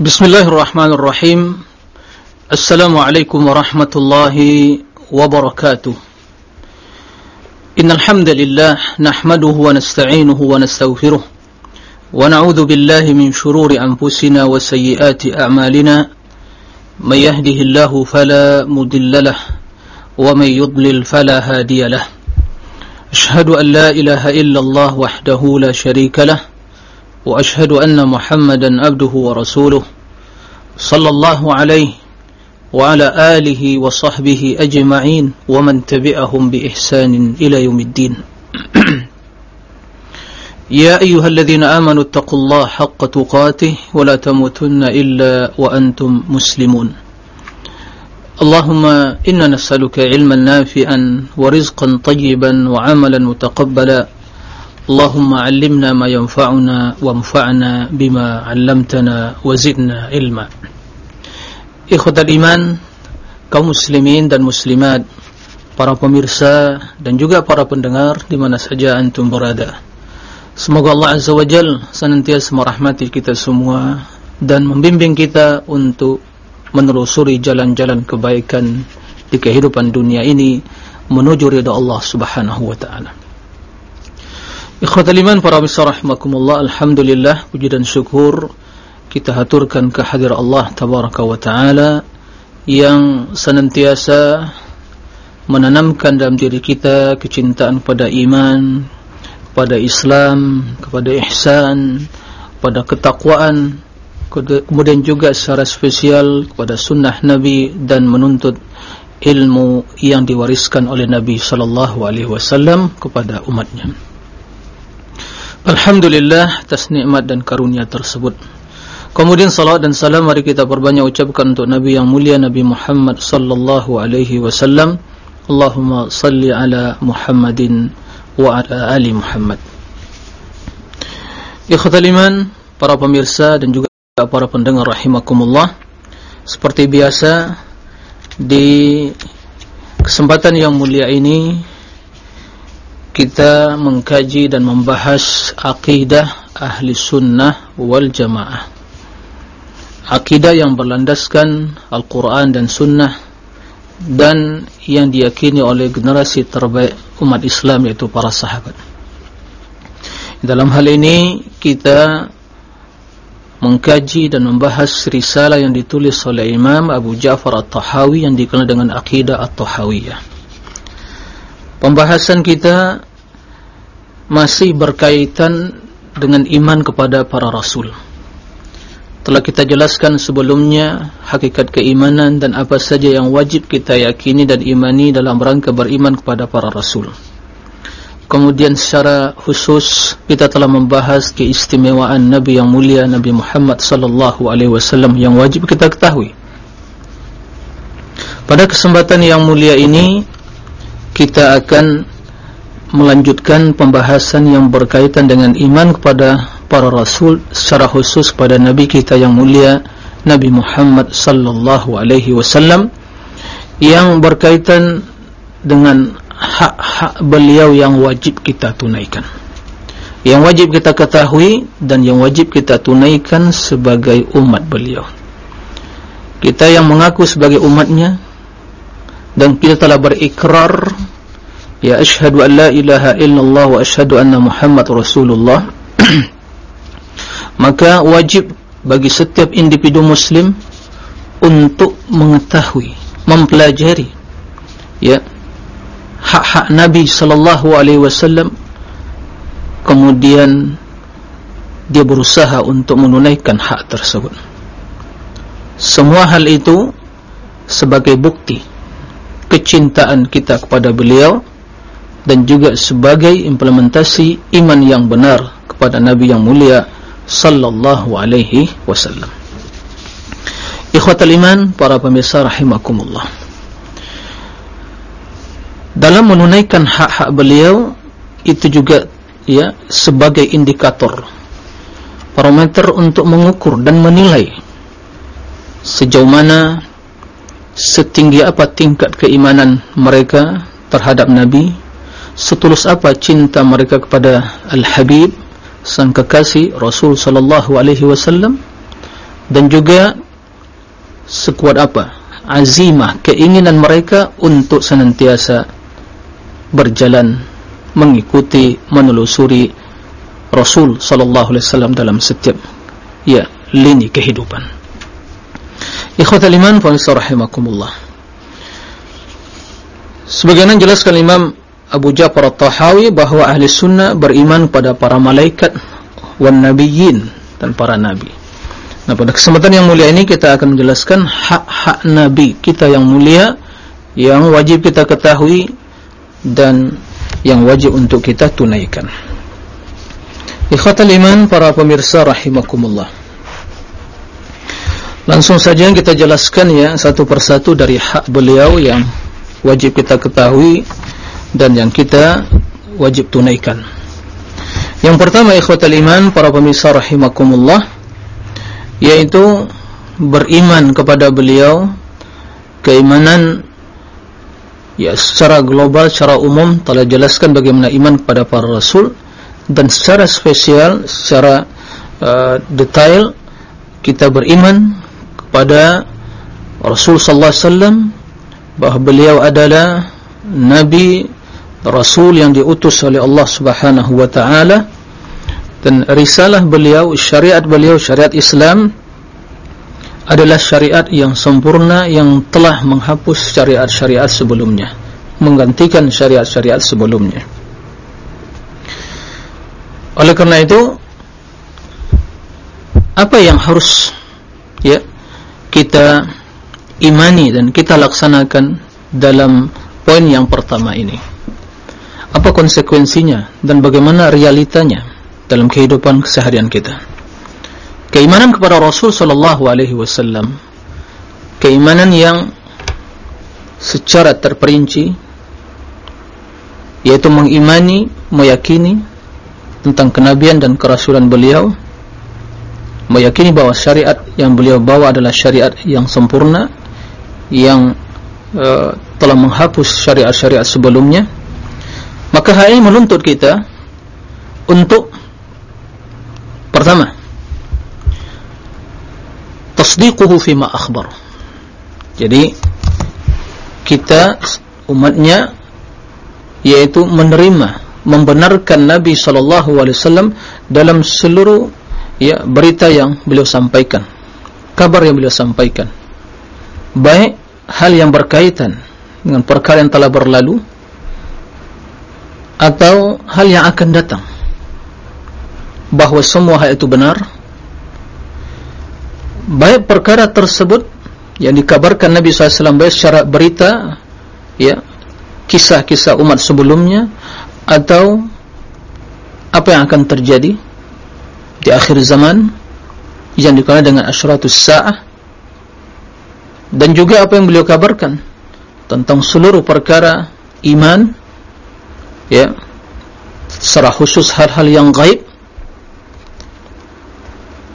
بسم الله الرحمن الرحيم السلام عليكم ورحمة الله وبركاته إن الحمد لله نحمده ونستعينه ونستغفره ونعوذ بالله من شرور أنفسنا وسيئات أعمالنا من يهده الله فلا مضل له ومن يضلل فلا هادي له أشهد أن لا إله إلا الله وحده لا شريك له وأشهد أن محمدا عبده ورسوله صلى الله عليه وعلى آله وصحبه أجمعين ومن تبعهم بإحسان إلى يوم الدين. يا أيها الذين آمنوا اتقوا الله حق تقاته ولا تموتن إلا وأنتم مسلمون. اللهم إنا نسألك علما نافعا ورزقا طيبا وعملا متقبلا اللهم علمنا ما ينفعنا وانفعنا بما علمتنا وزدنا علما إخوة الإيمان kaum muslimin dan muslimat para pemirsa dan juga para pendengar di mana saja antum berada semoga Allah Azza wa Jal senantiasa merahmati kita semua dan membimbing kita untuk menelusuri jalan-jalan kebaikan di kehidupan dunia ini menuju ridha Allah Subhanahu wa taala. Ikhwatul iman para pemirsa rahimakumullah, alhamdulillah puji dan syukur kita haturkan kehadiran Allah tabaraka wa taala yang senantiasa menanamkan dalam diri kita kecintaan pada iman, pada Islam, kepada ihsan, pada ketakwaan kemudian juga secara spesial kepada sunnah Nabi dan menuntut ilmu yang diwariskan oleh Nabi sallallahu alaihi wasallam kepada umatnya. Alhamdulillah atas nikmat dan karunia tersebut. Kemudian salat dan salam mari kita perbanyak ucapkan untuk Nabi yang mulia Nabi Muhammad sallallahu alaihi wasallam. Allahumma salli ala Muhammadin wa ala ali Muhammad. Ikhwatul iman, para pemirsa dan juga para pendengar rahimakumullah seperti biasa di kesempatan yang mulia ini kita mengkaji dan membahas akidah ahli sunnah wal jamaah akidah yang berlandaskan Al-Quran dan sunnah dan yang diyakini oleh generasi terbaik umat Islam yaitu para sahabat dalam hal ini kita mengkaji dan membahas risalah yang ditulis oleh Imam Abu Ja'far At-Tahawi yang dikenal dengan Aqidah At-Tahawiyah. Pembahasan kita masih berkaitan dengan iman kepada para rasul. Telah kita jelaskan sebelumnya hakikat keimanan dan apa saja yang wajib kita yakini dan imani dalam rangka beriman kepada para rasul. Kemudian secara khusus kita telah membahas keistimewaan Nabi yang mulia Nabi Muhammad sallallahu alaihi wasallam yang wajib kita ketahui. Pada kesempatan yang mulia ini kita akan melanjutkan pembahasan yang berkaitan dengan iman kepada para rasul secara khusus kepada Nabi kita yang mulia Nabi Muhammad sallallahu alaihi wasallam yang berkaitan dengan hak-hak beliau yang wajib kita tunaikan. Yang wajib kita ketahui dan yang wajib kita tunaikan sebagai umat beliau. Kita yang mengaku sebagai umatnya dan kita telah berikrar ya ashadu an la ilaha illallah wa ashadu anna muhammad rasulullah. Maka wajib bagi setiap individu muslim untuk mengetahui mempelajari ya hak-hak Nabi sallallahu alaihi wasallam. Kemudian dia berusaha untuk menunaikan hak tersebut. Semua hal itu sebagai bukti kecintaan kita kepada beliau dan juga sebagai implementasi iman yang benar kepada Nabi yang mulia sallallahu alaihi wasallam. Ikhwatal iman para pemirsa rahimakumullah. Dalam menunaikan hak-hak beliau itu juga ya sebagai indikator parameter untuk mengukur dan menilai sejauh mana setinggi apa tingkat keimanan mereka terhadap Nabi setulus apa cinta mereka kepada Al-Habib sang kekasih Rasul sallallahu alaihi wasallam dan juga sekuat apa azimah keinginan mereka untuk senantiasa berjalan mengikuti menelusuri Rasul sallallahu alaihi wasallam dalam setiap ya lini kehidupan ikhwatal iman fa rahimakumullah sebagaimana jelaskan Imam Abu Ja'far At-Tahawi bahwa ahli sunnah beriman pada para malaikat wan nabiyyin dan para nabi. Nah, pada kesempatan yang mulia ini kita akan menjelaskan hak-hak nabi kita yang mulia yang wajib kita ketahui dan yang wajib untuk kita tunaikan. Ikhwatal iman para pemirsa rahimakumullah. Langsung saja kita jelaskan ya satu persatu dari hak beliau yang wajib kita ketahui dan yang kita wajib tunaikan. Yang pertama ikhwatal iman para pemirsa rahimakumullah yaitu beriman kepada beliau keimanan ya secara global secara umum telah jelaskan bagaimana iman kepada para rasul dan secara spesial secara uh, detail kita beriman kepada Rasul sallallahu alaihi wasallam bahawa beliau adalah nabi Rasul yang diutus oleh Allah Subhanahu wa taala. Dan risalah beliau syariat beliau syariat Islam adalah syariat yang sempurna yang telah menghapus syariat-syariat sebelumnya menggantikan syariat-syariat sebelumnya. Oleh kerana itu apa yang harus ya kita imani dan kita laksanakan dalam poin yang pertama ini apa konsekuensinya dan bagaimana realitanya dalam kehidupan keseharian kita. Keimanan kepada Rasul sallallahu alaihi wasallam keimanan yang secara terperinci yaitu mengimani, meyakini tentang kenabian dan kerasulan beliau meyakini bahawa syariat yang beliau bawa adalah syariat yang sempurna yang uh, telah menghapus syariat-syariat sebelumnya Maka hal ini menuntut kita untuk pertama tasdiquhu fima akhbar. Jadi kita umatnya yaitu menerima membenarkan Nabi wasallam dalam seluruh ya berita yang beliau sampaikan. Kabar yang beliau sampaikan. Baik hal yang berkaitan dengan perkara yang telah berlalu atau hal yang akan datang bahawa semua hal itu benar baik perkara tersebut yang dikabarkan Nabi SAW baik secara berita ya kisah-kisah umat sebelumnya atau apa yang akan terjadi di akhir zaman yang dikenal dengan asyratus sa'ah. Dan juga apa yang beliau kabarkan tentang seluruh perkara iman ya secara khusus hal-hal yang gaib.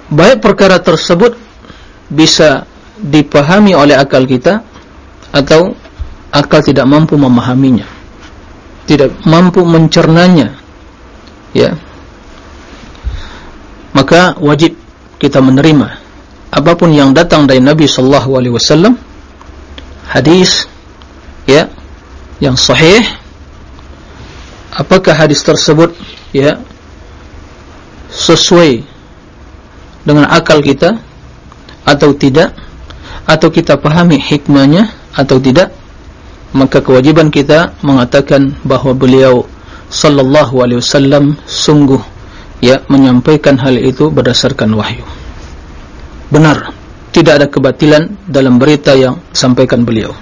Baik perkara tersebut bisa dipahami oleh akal kita atau akal tidak mampu memahaminya tidak mampu mencernanya ya maka wajib kita menerima apapun yang datang dari Nabi sallallahu alaihi wasallam hadis ya yang sahih apakah hadis tersebut ya sesuai dengan akal kita atau tidak atau kita pahami hikmahnya atau tidak maka kewajiban kita mengatakan bahawa beliau sallallahu alaihi wasallam sungguh ya menyampaikan hal itu berdasarkan wahyu. Benar tidak ada kebatilan dalam berita yang sampaikan beliau.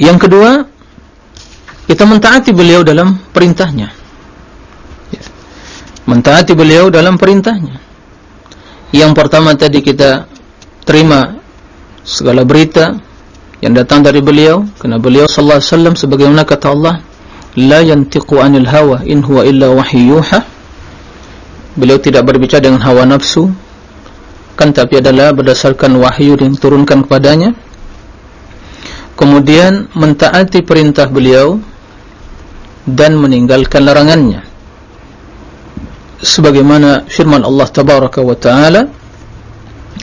Yang kedua kita mentaati beliau dalam perintahnya. Ya. mentaati beliau dalam perintahnya. Yang pertama tadi kita terima segala berita yang datang dari beliau kerana beliau sallallahu alaihi wasallam sebagaimana kata Allah la yantiqu anil hawa in huwa illa wahyuha beliau tidak berbicara dengan hawa nafsu. Kan tapi adalah berdasarkan wahyu yang turunkan kepadanya. Kemudian mentaati perintah beliau dan meninggalkan larangannya. Sebagaimana firman Allah tabaraka wa taala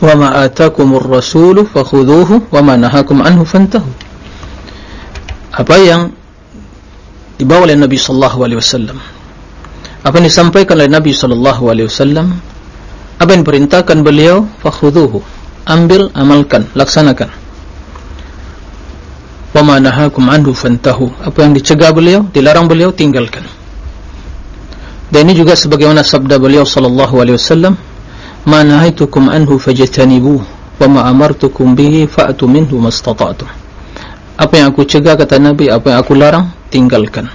wa ma atakumur rasulu fakhudhuhu wa ma nahakum anhu fantahu. Apa yang dibawa oleh Nabi sallallahu alaihi wasallam apa yang disampaikan oleh Nabi wasallam apa yang perintahkan beliau fakhudhuhu ambil amalkan laksanakan. Wa ma nahakum anhu fantahu. Apa yang dicegah beliau dilarang beliau tinggalkan. Dan ini juga sebagaimana sabda beliau wasallam ma nahaitukum anhu fajtanibu wa ma amartukum bihi fa'tu minhu mastata'tum. Apa yang aku cegah kata nabi apa yang aku larang tinggalkan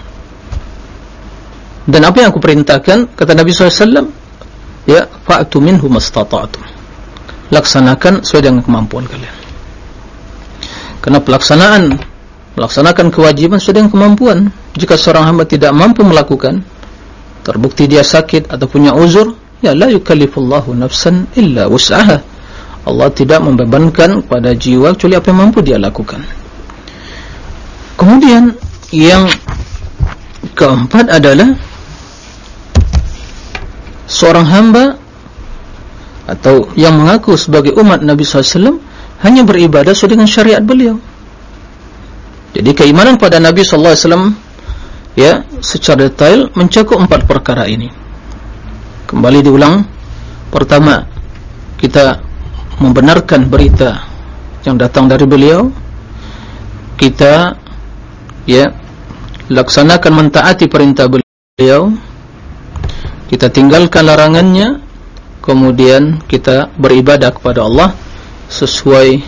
dan apa yang aku perintahkan kata nabi SAW ya fa'tu minhu mastata'tum laksanakan sesuai dengan kemampuan kalian. Karena pelaksanaan melaksanakan kewajiban sesuai dengan kemampuan. Jika seorang hamba tidak mampu melakukan terbukti dia sakit atau punya uzur ya la yukallifullahu nafsan illa wus'aha. Allah tidak membebankan pada jiwa kecuali apa yang mampu dia lakukan. Kemudian yang keempat adalah seorang hamba atau yang mengaku sebagai umat Nabi SAW hanya beribadah sesuai dengan syariat beliau. Jadi keimanan pada Nabi SAW ya secara detail mencakup empat perkara ini. Kembali diulang. Pertama kita membenarkan berita yang datang dari beliau. Kita ya laksanakan mentaati perintah beliau kita tinggalkan larangannya kemudian kita beribadah kepada Allah sesuai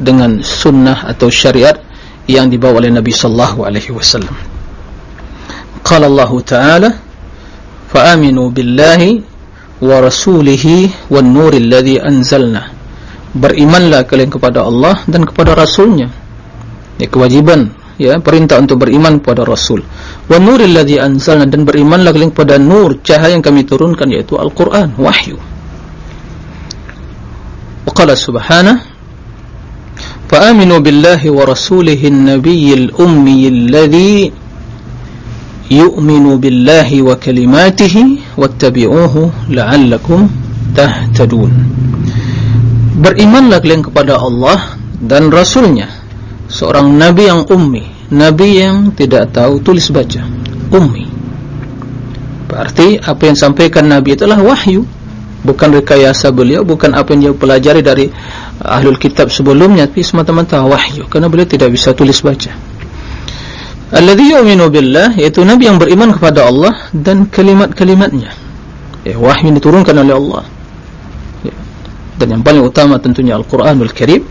dengan sunnah atau syariat yang dibawa oleh Nabi sallallahu alaihi wasallam. Qala Allah taala fa aminu billahi wa rasulihi wan nuri alladhi anzalna. Berimanlah kalian kepada Allah dan kepada rasulnya. Ini kewajiban ya perintah untuk beriman kepada Rasul. Wa nuril ladzi anzalna dan berimanlah kalian kepada nur cahaya yang kami turunkan yaitu Al-Qur'an, wahyu. Wa qala subhanahu Fa aminu billahi wa rasulihi an-nabiyil ummi alladhi yu'minu billahi wa kalimatihi wattabi'uhu la'allakum tahtadun. Berimanlah kalian kepada Allah dan rasulnya seorang Nabi yang ummi Nabi yang tidak tahu tulis baca ummi berarti apa yang sampaikan Nabi itulah wahyu bukan rekayasa beliau bukan apa yang dia pelajari dari ahlul kitab sebelumnya tapi semata-mata wahyu karena beliau tidak bisa tulis baca Alladhi yu'minu billah yaitu nabi yang beriman kepada Allah dan kalimat-kalimatnya. Ya, wahyu yang diturunkan oleh Allah. Ya. Dan yang paling utama tentunya Al-Qur'anul Karim.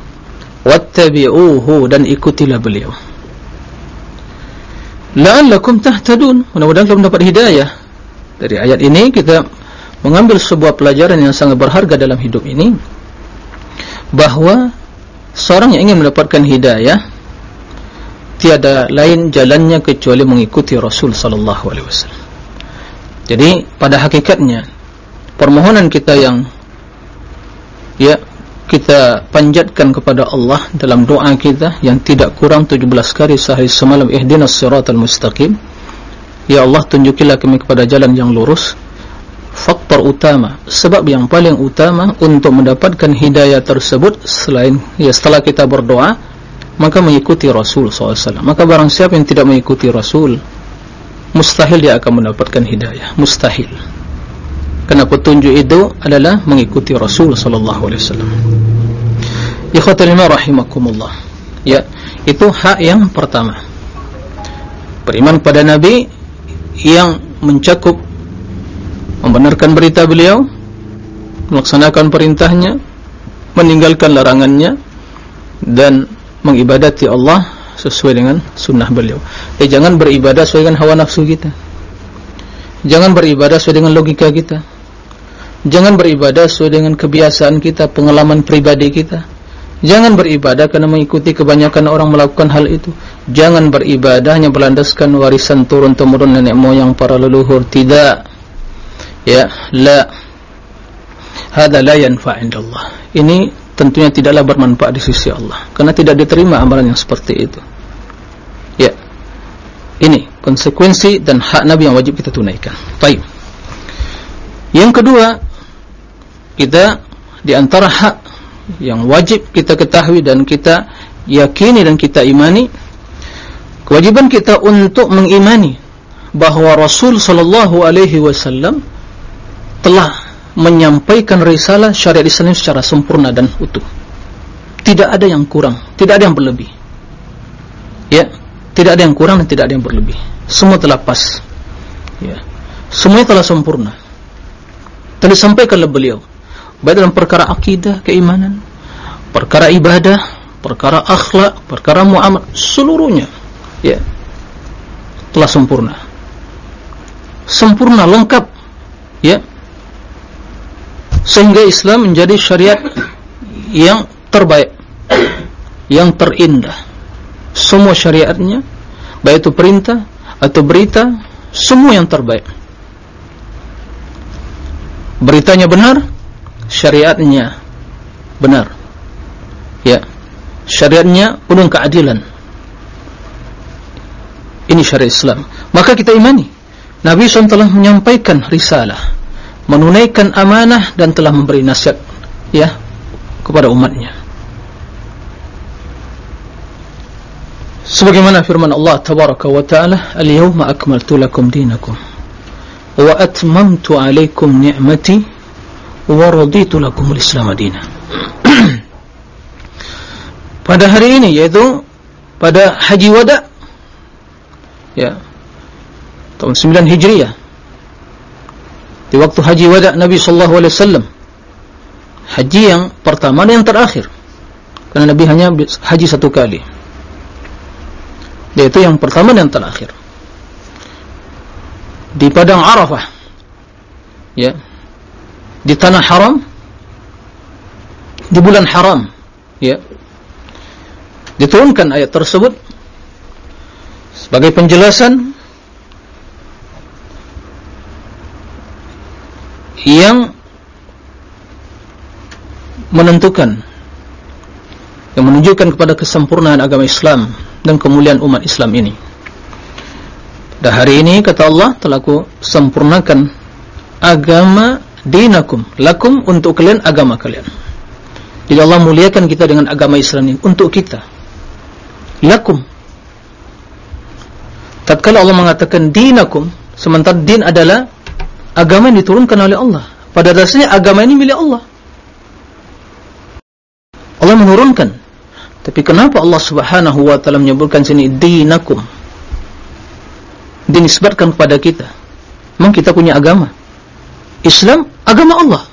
Wattabi'uhu dan ikutilah beliau. La'allakum tahtadun. Mudah-mudahan kamu dapat hidayah. Dari ayat ini kita mengambil sebuah pelajaran yang sangat berharga dalam hidup ini bahwa seorang yang ingin mendapatkan hidayah tiada lain jalannya kecuali mengikuti Rasul sallallahu alaihi wasallam. Jadi pada hakikatnya permohonan kita yang ya kita panjatkan kepada Allah dalam doa kita yang tidak kurang 17 kali sehari semalam ihdinas siratal mustaqim. Ya Allah tunjukilah kami kepada jalan yang lurus. Faktor utama sebab yang paling utama untuk mendapatkan hidayah tersebut selain ya setelah kita berdoa maka mengikuti Rasul SAW maka barang siapa yang tidak mengikuti Rasul mustahil dia akan mendapatkan hidayah. Mustahil kerana petunjuk itu adalah mengikuti Rasul SAW ikhwatal lima rahimakumullah ya itu hak yang pertama beriman pada Nabi yang mencakup membenarkan berita beliau melaksanakan perintahnya meninggalkan larangannya dan mengibadati Allah sesuai dengan sunnah beliau. Eh jangan beribadah sesuai dengan hawa nafsu kita. Jangan beribadah sesuai dengan logika kita. Jangan beribadah sesuai dengan kebiasaan kita, pengalaman pribadi kita. Jangan beribadah kerana mengikuti kebanyakan orang melakukan hal itu. Jangan beribadah hanya berlandaskan warisan turun temurun nenek moyang para leluhur. Tidak. Ya, la. Hada la yanfa' Allah. Ini tentunya tidaklah bermanfaat di sisi Allah karena tidak diterima amalan yang seperti itu konsekuensi dan hak Nabi yang wajib kita tunaikan. Baik. Yang kedua kita di antara hak yang wajib kita ketahui dan kita yakini dan kita imani kewajiban kita untuk mengimani bahawa Rasul sallallahu alaihi wasallam telah menyampaikan risalah syariat Islam secara sempurna dan utuh. Tidak ada yang kurang tidak ada yang berlebih. Ya tidak ada yang kurang dan tidak ada yang berlebih semua telah pas. Ya. Semuanya telah sempurna. Telah disampaikan oleh beliau. Baik dalam perkara akidah keimanan perkara ibadah perkara akhlak perkara muamalah seluruhnya ya telah sempurna. Sempurna lengkap ya. Sehingga Islam menjadi syariat yang terbaik yang terindah. Semua syariatnya baik itu perintah atau berita semua yang terbaik. Beritanya benar syariatnya benar. Ya. Syariatnya penuh keadilan. Ini syariat Islam. Maka kita imani Nabi SAW telah menyampaikan risalah menunaikan amanah dan telah memberi nasihat ya kepada umatnya sebagaimana firman Allah tabaraka wa taala al-yawma akmaltu lakum dinakum wa atmamtu alaykum ni'mati waraditu lakumul islam madinah pada hari ini yaitu pada haji wada ya tahun 9 hijriah. Di waktu haji wada Nabi sallallahu alaihi wasallam haji yang pertama dan yang terakhir. Karena Nabi hanya haji satu kali yaitu yang pertama dan terakhir. Di padang Arafah ya di tanah haram di bulan haram ya diturunkan ayat tersebut sebagai penjelasan yang menentukan yang menunjukkan kepada kesempurnaan agama Islam dan kemuliaan umat Islam ini. Dan hari ini kata Allah telah ku sempurnakan agama dinakum. Lakum untuk kalian agama kalian. Jadi Allah muliakan kita dengan agama Islam ini untuk kita. Lakum. Tatkala Allah mengatakan dinakum sementara din adalah agama yang diturunkan oleh Allah. Pada dasarnya agama ini milik Allah. Allah menurunkan tapi kenapa Allah subhanahu wa ta'ala menyebutkan sini dinakum dinisbatkan kepada kita memang kita punya agama Islam agama Allah.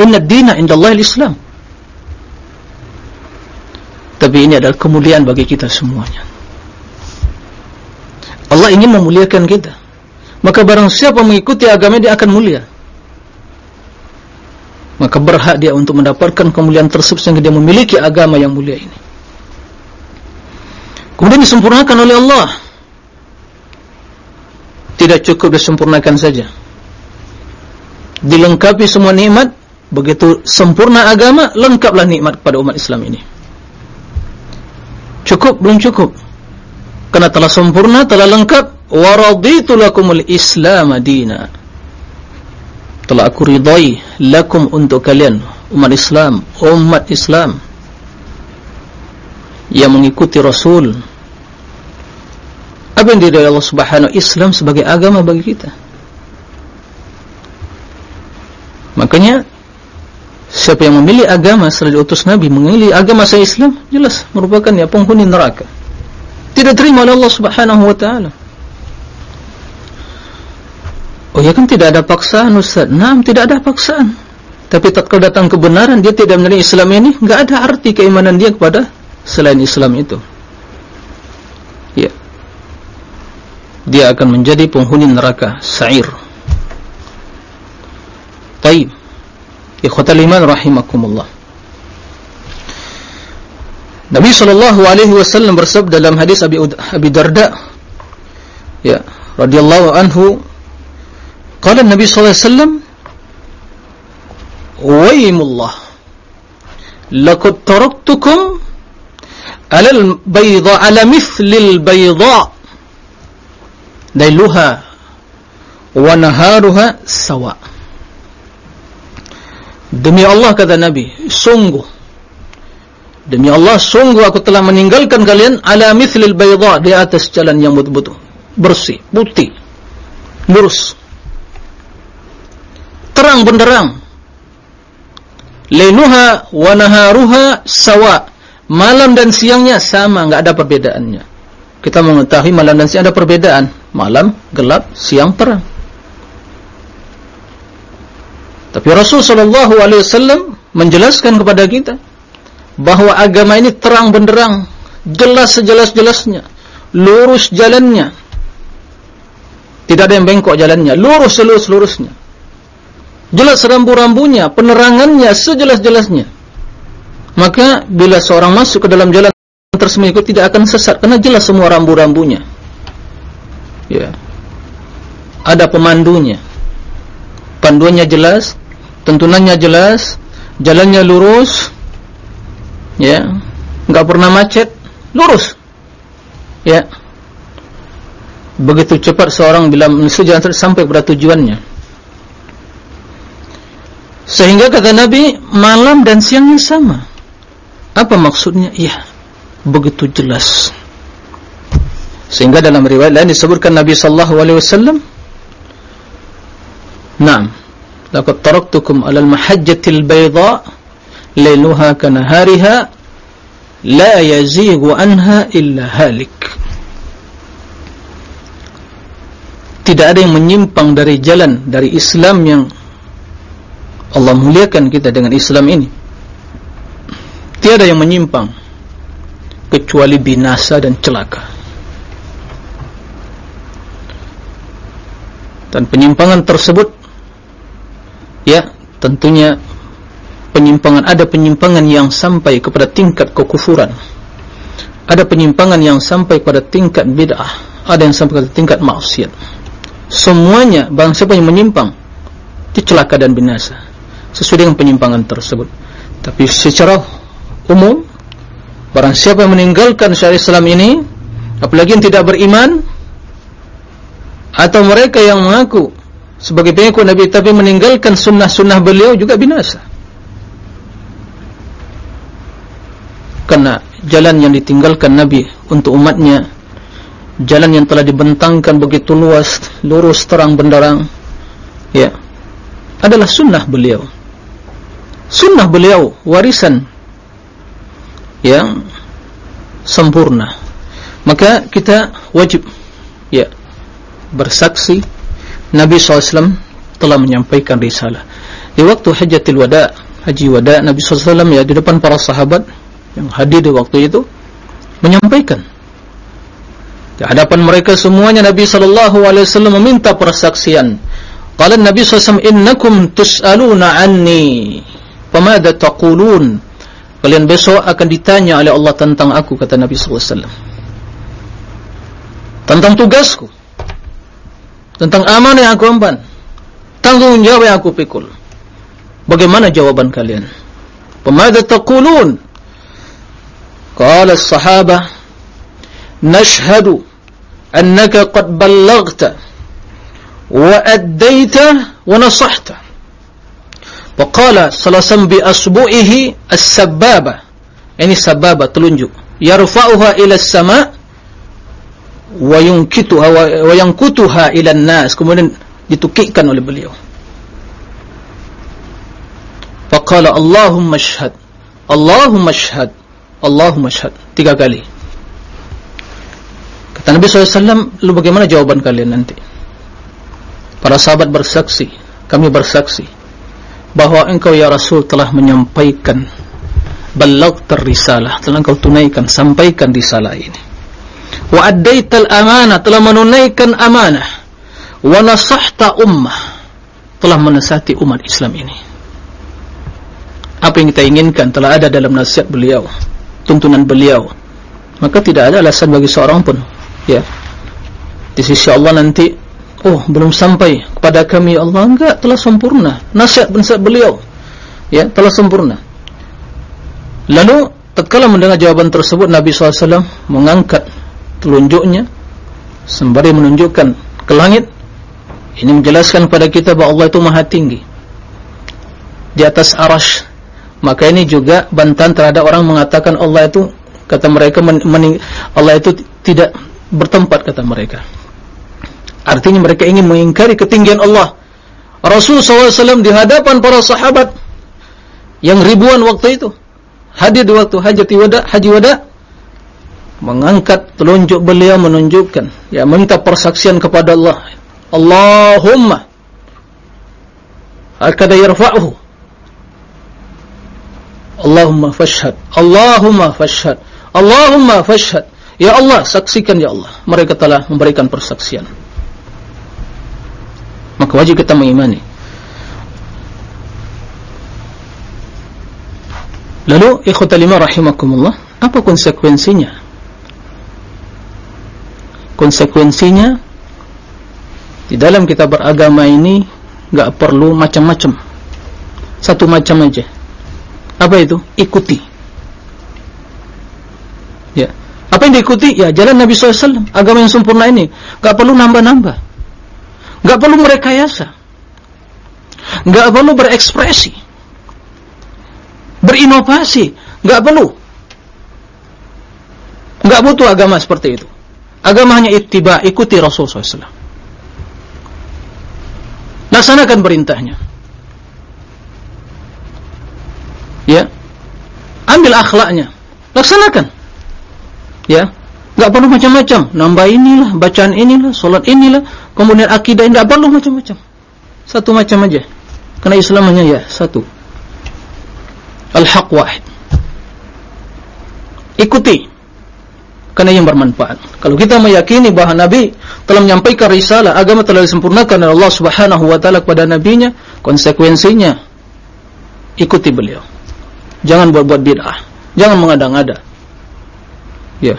Inna dina inda Allah Islam. Tapi ini adalah kemuliaan bagi kita semuanya. Allah ingin memuliakan kita. Maka barang siapa mengikuti agama dia akan mulia. Maka berhak dia untuk mendapatkan kemuliaan tersebut sehingga dia memiliki agama yang mulia ini. Kemudian disempurnakan oleh Allah. Tidak cukup disempurnakan saja dilengkapi semua nikmat begitu sempurna agama lengkaplah nikmat pada umat Islam ini cukup belum cukup karena telah sempurna telah lengkap waraditu lakumul islam madina telah aku ridai lakum untuk kalian umat Islam umat Islam yang mengikuti Rasul apa yang diri Allah subhanahu Islam sebagai agama bagi kita Makanya siapa yang memilih agama setelah diutus Nabi memilih agama saya Islam jelas merupakan ya penghuni neraka. Tidak terima oleh Allah Subhanahu wa taala. Oh ya kan tidak ada paksaan Ustaz. Naam tidak ada paksaan. Tapi tatkala datang kebenaran dia tidak menerima Islam ini, enggak ada arti keimanan dia kepada selain Islam itu. Ya. Dia akan menjadi penghuni neraka sa'ir. Taib. Ikhwatal iman rahimakumullah. Nabi sallallahu alaihi wasallam bersabda dalam hadis Abi Darda ya radhiyallahu anhu qala Nabi sallallahu alaihi wasallam waymullah laqad taraktukum ala al-bayda ala mithli al-bayda lailuha wa naharuha sawa' demi Allah kata Nabi sungguh. Demi Allah sungguh aku telah meninggalkan kalian ala mithlil bayda di atas jalan yang betul-betul bersih, putih lurus terang benderang. Lainuha wa naharuha sawa. Malam dan siangnya sama enggak ada perbedaannya. Kita mengetahui malam dan siang ada perbedaan. Malam gelap siang terang. Tapi Rasul sallallahu alaihi wasallam menjelaskan kepada kita bahawa agama ini terang benderang jelas sejelas-jelasnya lurus jalannya. Tidak ada yang bengkok jalannya lurus selurus-lurusnya jelas rambu-rambunya penerangannya sejelas-jelasnya. Maka bila seorang masuk ke dalam jalan tersebut tidak akan sesat karena jelas semua rambu-rambunya. Ya. Ada pemandunya. Panduannya jelas tuntunannya jelas jalannya lurus ya. Enggak pernah macet lurus. Ya. Begitu cepat seorang bila sejalan sampai pada tujuannya sehingga kata Nabi malam dan siangnya sama. Apa maksudnya? Iya begitu jelas. Sehingga dalam riwayat lain disebutkan Nabi sallallahu alaihi wasallam Naam laqad taraktukum 'ala al-mahajjatil bayda lailuha kanahariha la yazighu anha illa halik. Tidak ada yang menyimpang dari jalan dari Islam yang Allah muliakan kita dengan Islam ini. Tiada yang menyimpang kecuali binasa dan celaka. Dan penyimpangan tersebut ya tentunya penyimpangan ada penyimpangan yang sampai kepada tingkat kekufuran. Ada penyimpangan yang sampai pada tingkat bid'ah. Ada yang sampai kepada tingkat maksiat. Semuanya bangsa yang menyimpang dicelaka dan binasa sesuai dengan penyimpangan tersebut. Tapi secara umum barang siapa yang meninggalkan syariat Islam ini apalagi yang tidak beriman atau mereka yang mengaku sebagai pengikut Nabi tapi meninggalkan sunnah-sunnah beliau juga binasa. Karena jalan yang ditinggalkan Nabi untuk umatnya jalan yang telah dibentangkan begitu luas lurus terang benderang ya adalah sunnah beliau sunnah beliau warisan yang sempurna. Maka kita wajib ya bersaksi Nabi SAW telah menyampaikan risalah. Di waktu hajatil wada haji wada Nabi SAW ya di depan para sahabat yang hadir di waktu itu menyampaikan. Di hadapan mereka semuanya Nabi wasallam meminta persaksian. Qala Nabi sallallahu innakum tus'aluna anni pemada taqulun? Kalian besok akan ditanya oleh Allah tentang aku kata Nabi sallallahu alaihi wasallam. Tentang tugasku. Tentang amanah yang aku emban tanggung jawab yang aku pikul. Bagaimana jawaban kalian? Pemada taqulun? Qala Sahabah, nashhadu annaka qad ballaghta wa addaita wa nasahta. Wa qala salasam bi asbu'ihi as-sababa. Ini sababa telunjuk. Yarfa'uha ila as-sama' wa yunkituha wa yankutuha ila an-nas. Kemudian ditukikkan oleh beliau. Fa qala Allahumma ashhad. Allahumma ashhad. Allahumma ashhad. Tiga kali. Kata Nabi SAW, lu bagaimana jawaban kalian nanti? Para sahabat bersaksi, kami bersaksi bahawa engkau ya Rasul telah menyampaikan balak terisalah telah engkau tunaikan sampaikan risalah ini. Wa addaital amanah telah menunaikan amanah. Wa nasahta ummah telah menasihati umat Islam ini. Apa yang kita inginkan telah ada dalam nasihat beliau tuntunan beliau. Maka tidak ada alasan bagi seorang pun ya. Di sisi Allah nanti oh belum sampai kepada kami Allah enggak telah sempurna. Nasihat-nasihat beliau ya telah sempurna. Lalu tatkala mendengar jawaban tersebut Nabi SAW mengangkat telunjuknya sembari menunjukkan ke langit. Ini menjelaskan kepada kita bahawa Allah itu maha tinggi. Di atas arash maka ini juga bantahan terhadap orang mengatakan Allah itu kata mereka Allah itu tidak bertempat kata mereka artinya mereka ingin mengingkari ketinggian Allah. Rasul SAW di hadapan para sahabat yang ribuan waktu itu hadir di waktu hajati wada haji wada mengangkat telunjuk beliau menunjukkan ya minta persaksian kepada Allah. Allahumma akada yarfa'uhu. Allahumma fashhad Allahumma fashhad Allahumma fashhad. Ya Allah saksikan ya Allah. Mereka telah memberikan persaksian maka wajib kita mengimani. Lalu ikhwatal lima rahimakumullah apa konsekuensinya? Konsekuensinya di dalam kita beragama ini enggak perlu macam-macam. Satu macam aja. Apa itu? Ikuti. Ya. Apa yang diikuti? Ya jalan Nabi SAW agama yang sempurna ini. Enggak perlu nambah-nambah Gak perlu merekayasa. Gak perlu berekspresi. Berinovasi. Gak perlu. Gak butuh agama seperti itu. Agama hanya ittiba, ikuti Rasul SAW. Laksanakan perintahnya. Ya. Ambil akhlaknya. Laksanakan. Ya. Gak perlu macam-macam. Nambah inilah, bacaan inilah, solat inilah, kemudian akidah tidak perlu macam-macam. Satu macam aja. Karena Islam hanya ya satu. Al-haq wahid. Ikuti. Karena yang bermanfaat. Kalau kita meyakini bahawa Nabi telah menyampaikan risalah agama telah disempurnakan oleh Allah subhanahu wa ta'ala kepada Nabi-Nya konsekuensinya ikuti beliau. Jangan buat-buat bid'ah. Jangan mengada-ngada. Ya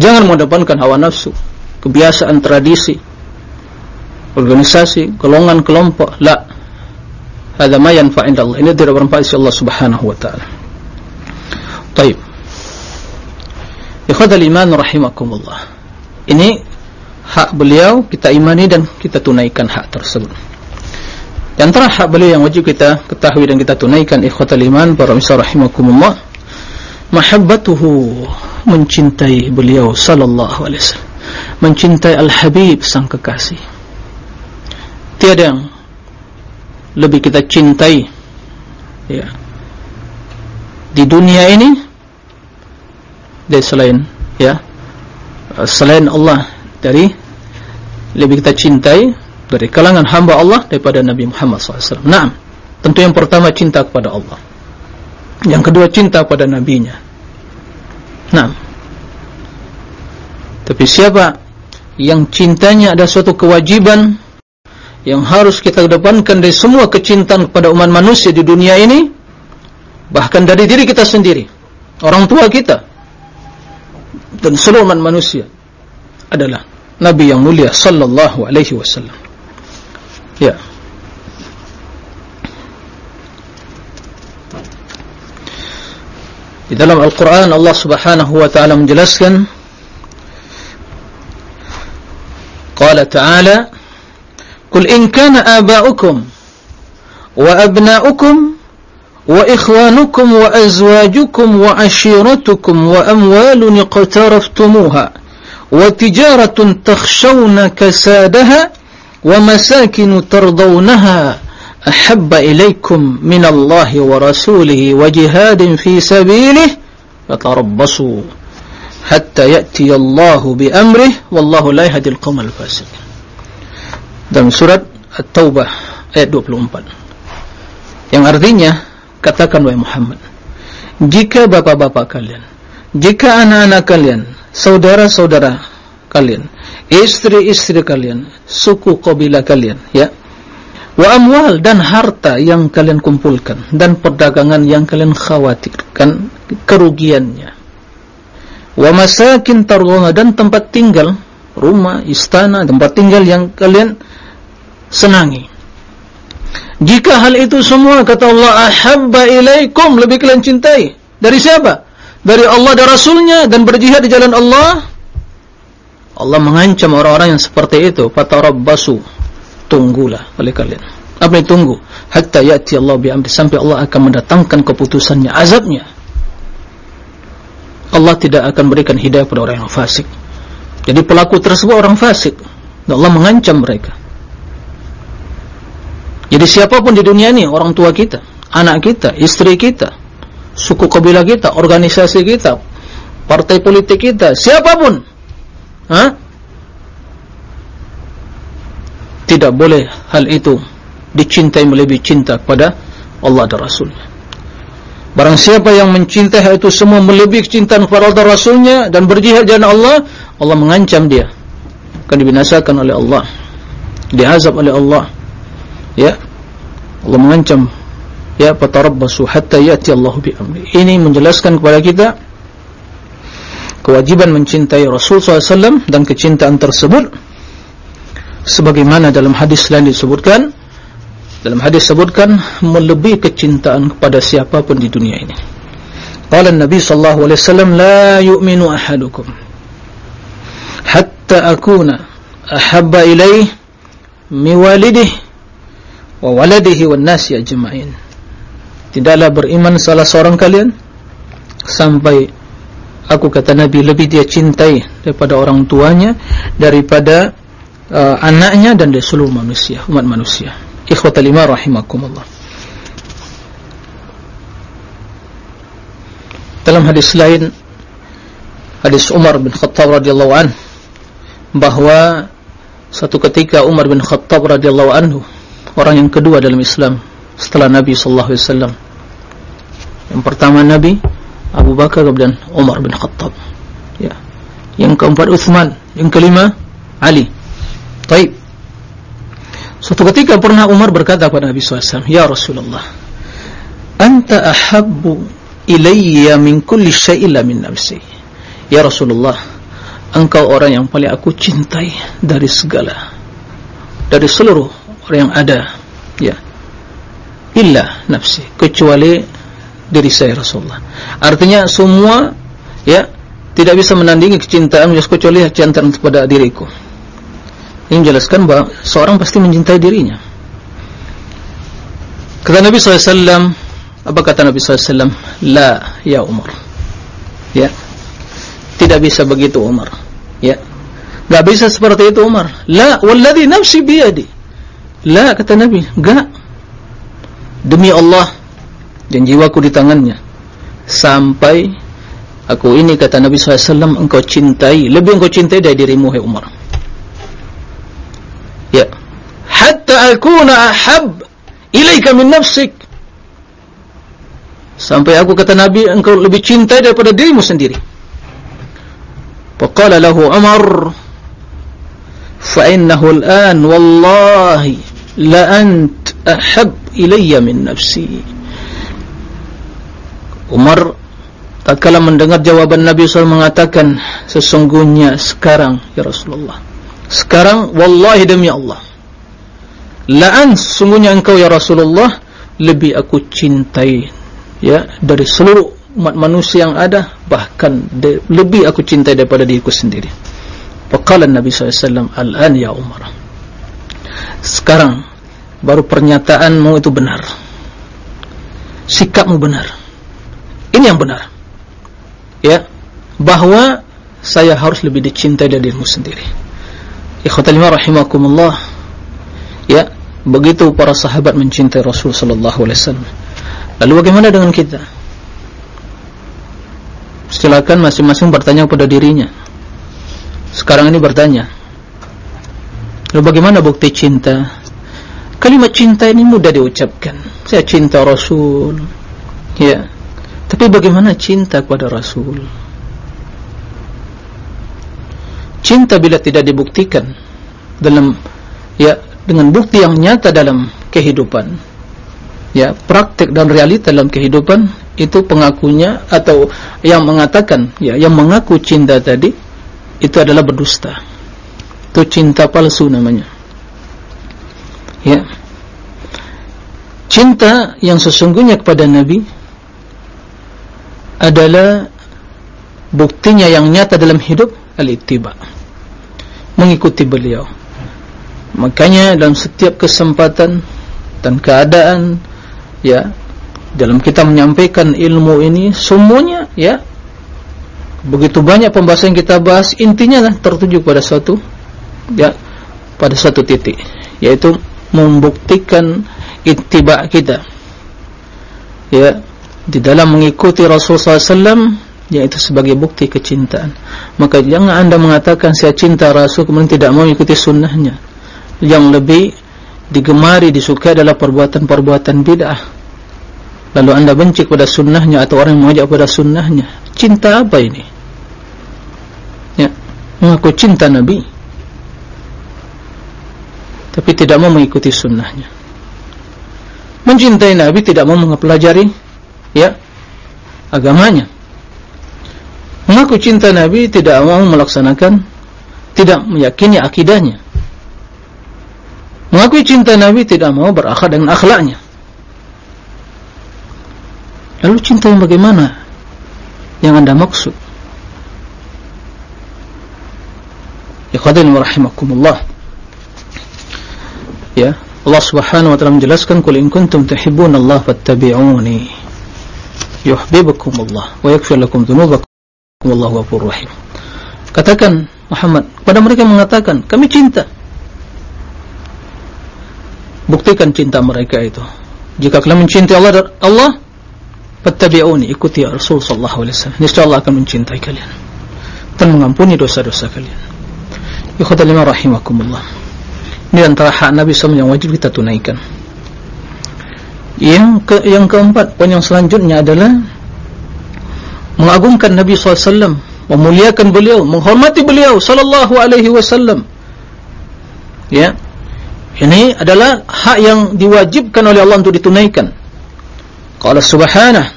jangan mengedepankan hawa nafsu kebiasaan tradisi organisasi, golongan, kelompok. La. Ada ma yanfa' Allah. Ini tidak bermanfaat sisi Allah Subhanahu wa taala. Baik. Ikhwatul iman rahimakumullah. Ini hak beliau kita imani dan kita tunaikan hak tersebut. Di antara hak beliau yang wajib kita ketahui dan kita tunaikan ikhwatul iman para misal rahimakumullah mahabbatuhu mencintai beliau sallallahu alaihi wasallam mencintai al-habib sang kekasih tiada yang lebih kita cintai ya di dunia ini dari selain ya selain Allah dari lebih kita cintai dari kalangan hamba Allah daripada Nabi Muhammad SAW. Naam, tentu yang pertama cinta kepada Allah. Yang kedua cinta kepada Nabi-Nya. Naam. Tapi siapa yang cintanya ada suatu kewajiban yang harus kita kedepankan dari semua kecintaan kepada umat manusia di dunia ini bahkan dari diri kita sendiri orang tua kita dan seluruh umat manusia adalah Nabi yang mulia sallallahu alaihi wasallam ya di dalam Al-Quran Allah subhanahu wa ta'ala menjelaskan qala ta'ala قل إن كان آباؤكم وأبناؤكم وإخوانكم وأزواجكم وعشيرتكم وأموال اقترفتموها وتجارة تخشون كسادها أحب إليكم من الله ورسوله fi في سبيله hatta yati يأتي bi amrih, والله لا يهدي القوم الفاسق dan surat At-Taubah ayat 24 yang artinya katakan wahai Muhammad jika bapak-bapak kalian jika anak-anak kalian saudara-saudara kalian istri-istri kalian suku kabilah kalian ya wa amwal dan harta yang kalian kumpulkan dan perdagangan yang kalian khawatirkan kerugiannya. Wa masakin tarduna dan tempat tinggal rumah istana tempat tinggal yang kalian senangi. Jika hal itu semua kata Allah ahabba ilaikum lebih kalian cintai. Dari siapa? dari Allah dan Rasulnya dan berjihad di jalan Allah. Allah mengancam orang-orang yang seperti itu. Fatarabbasu tunggulah oleh kalian. Apa yang tunggu? Hatta ya'ti Allah bi'amri. Sampai Allah akan mendatangkan keputusannya azabnya. Allah tidak akan berikan hidayah pada orang yang fasik. Jadi pelaku tersebut orang fasik. Dan Allah mengancam mereka. Jadi siapapun di dunia ini orang tua kita anak kita, istri kita suku kabilah kita, organisasi kita partai politik kita, siapapun. Ha? Tidak boleh hal itu dicintai melebihi cinta kepada Allah dan Rasulnya. Barang siapa yang mencintai hal itu semua melebihi cinta kepada Allah dan Rasulnya dan berjihad jalan Allah Allah mengancam dia. Akan dibinasakan oleh Allah. Diazab oleh Allah. Ya. Allah mengancam. Ya fatarabbasu hatta yati Allah bi amri ini menjelaskan kepada kita kewajiban mencintai Rasul SAW dan kecintaan tersebut sebagaimana dalam hadis lain disebutkan dalam hadis disebutkan melebihi kecintaan kepada siapapun di dunia ini. Qala Nabi sallallahu alaihi wasallam la yu'minu ahadukum hatta akuna ahabba ilaih mi walidih wa waladihi wan nasi ajma'in. Tidaklah beriman salah seorang kalian sampai aku kata Nabi lebih dia cintai daripada orang tuanya daripada uh, anaknya dan dari seluruh manusia umat manusia ikhwatal iman rahimakumullah dalam hadis lain hadis Umar bin Khattab radhiyallahu an bahwa satu ketika Umar bin Khattab radhiyallahu anhu orang yang kedua dalam Islam setelah Nabi sallallahu alaihi wasallam yang pertama Nabi Abu Bakar dan Umar bin Khattab. Ya. Yang keempat Uthman, yang kelima Ali. Baik. Suatu ketika pernah Umar berkata kepada Nabi SAW, Ya Rasulullah, Anta ahabbu ilayya min kulli syai'illa min nafsi. Ya Rasulullah, engkau orang yang paling aku cintai dari segala. Dari seluruh orang yang ada. Ya. Illa nafsi. Kecuali diri saya Rasulullah. Artinya semua ya tidak bisa menandingi kecintaan kecuali kecintaan kepada diriku. Ini menjelaskan bahawa seorang pasti mencintai dirinya. Kata Nabi SAW, apa kata Nabi SAW? La, ya Umar. Ya, tidak bisa begitu Umar. Ya, tidak bisa seperti itu Umar. La, walladhi nafsi biyadi. La, kata Nabi, enggak. Demi Allah, dan jiwaku di tangannya sampai aku ini kata Nabi SAW engkau cintai lebih engkau cintai dari dirimu hai Umar ya. Hatta akuna ahab ilaika min nafsik. Sampai aku kata Nabi engkau lebih cintai daripada dirimu sendiri. Faqala lahu Umar fa innahu al-an wallahi la ant ahab ilayya min nafsi. Umar tak kala mendengar jawaban Nabi SAW mengatakan sesungguhnya sekarang ya Rasulullah sekarang wallahi demi Allah. La'an sesungguhnya engkau ya Rasulullah lebih aku cintai ya dari seluruh umat manusia yang ada bahkan de, lebih aku cintai daripada diriku sendiri. Faqala Nabi SAW al-an ya Umar. Sekarang baru pernyataanmu itu benar. Sikapmu benar. Ini yang benar. Ya bahwa saya harus lebih dicintai dari dirimu sendiri ikhwatal iman rahimakumullah. Ya begitu para sahabat mencintai Rasul sallallahu alaihi wasallam. Lalu bagaimana dengan kita? Silakan masing-masing bertanya kepada dirinya. Sekarang ini bertanya. Lalu bagaimana bukti cinta? Kalimat cinta ini mudah diucapkan. Saya cinta Rasul. Ya. Tapi bagaimana cinta kepada Rasul? Cinta bila tidak dibuktikan dalam ya dengan bukti yang nyata dalam kehidupan, ya praktik dan realita dalam kehidupan itu pengakunya atau yang mengatakan ya yang mengaku cinta tadi itu adalah berdusta. Itu cinta palsu namanya. Ya. Cinta yang sesungguhnya kepada Nabi adalah buktinya yang nyata dalam hidup al-ittiba mengikuti beliau. Makanya dalam setiap kesempatan dan keadaan ya dalam kita menyampaikan ilmu ini semuanya ya begitu banyak pembahasan yang kita bahas intinya lah tertuju pada suatu ya pada suatu titik yaitu membuktikan ittiba kita ya di dalam mengikuti Rasulullah SAW yaitu sebagai bukti kecintaan. Maka jangan anda mengatakan saya cinta Rasul kemudian tidak mau mengikuti sunnahnya. Yang lebih digemari disukai adalah perbuatan-perbuatan bid'ah. Lalu anda benci kepada sunnahnya atau orang yang mengajak kepada sunnahnya. Cinta apa ini? Ya mengaku cinta Nabi. Tapi tidak mau mengikuti sunnahnya. Mencintai Nabi tidak mau mempelajari ya agamanya mengaku cinta Nabi tidak mau melaksanakan tidak meyakini akidahnya mengaku cinta Nabi tidak mau berakhlak dengan akhlaknya Lalu cinta yang bagaimana yang anda maksud? Ikhwatin wa rahimakumullah. Ya, Allah Subhanahu wa taala menjelaskan qul in kuntum tuhibbuna Allah fattabi'uni yuhibbukum Allah wa yaghfir lakum dhunubakum wallahu ghafurur rahim. Katakan Muhammad kepada mereka mengatakan kami cinta. Buktikan cinta mereka itu. Jika kalian mencintai Allah Allah fattabi'uni ikuti ya Rasul sallallahu alaihi wasallam niscaya Allah akan mencintai kalian dan mengampuni dosa-dosa kalian ikhwatal lima rahimakumullah ini antara hak Nabi SAW yang wajib kita tunaikan yang ke yang keempat poin yang selanjutnya adalah mengagungkan Nabi SAW memuliakan beliau menghormati beliau sallallahu alaihi wasallam. Ya. Ini adalah hak yang diwajibkan oleh Allah untuk ditunaikan. Qala subhanah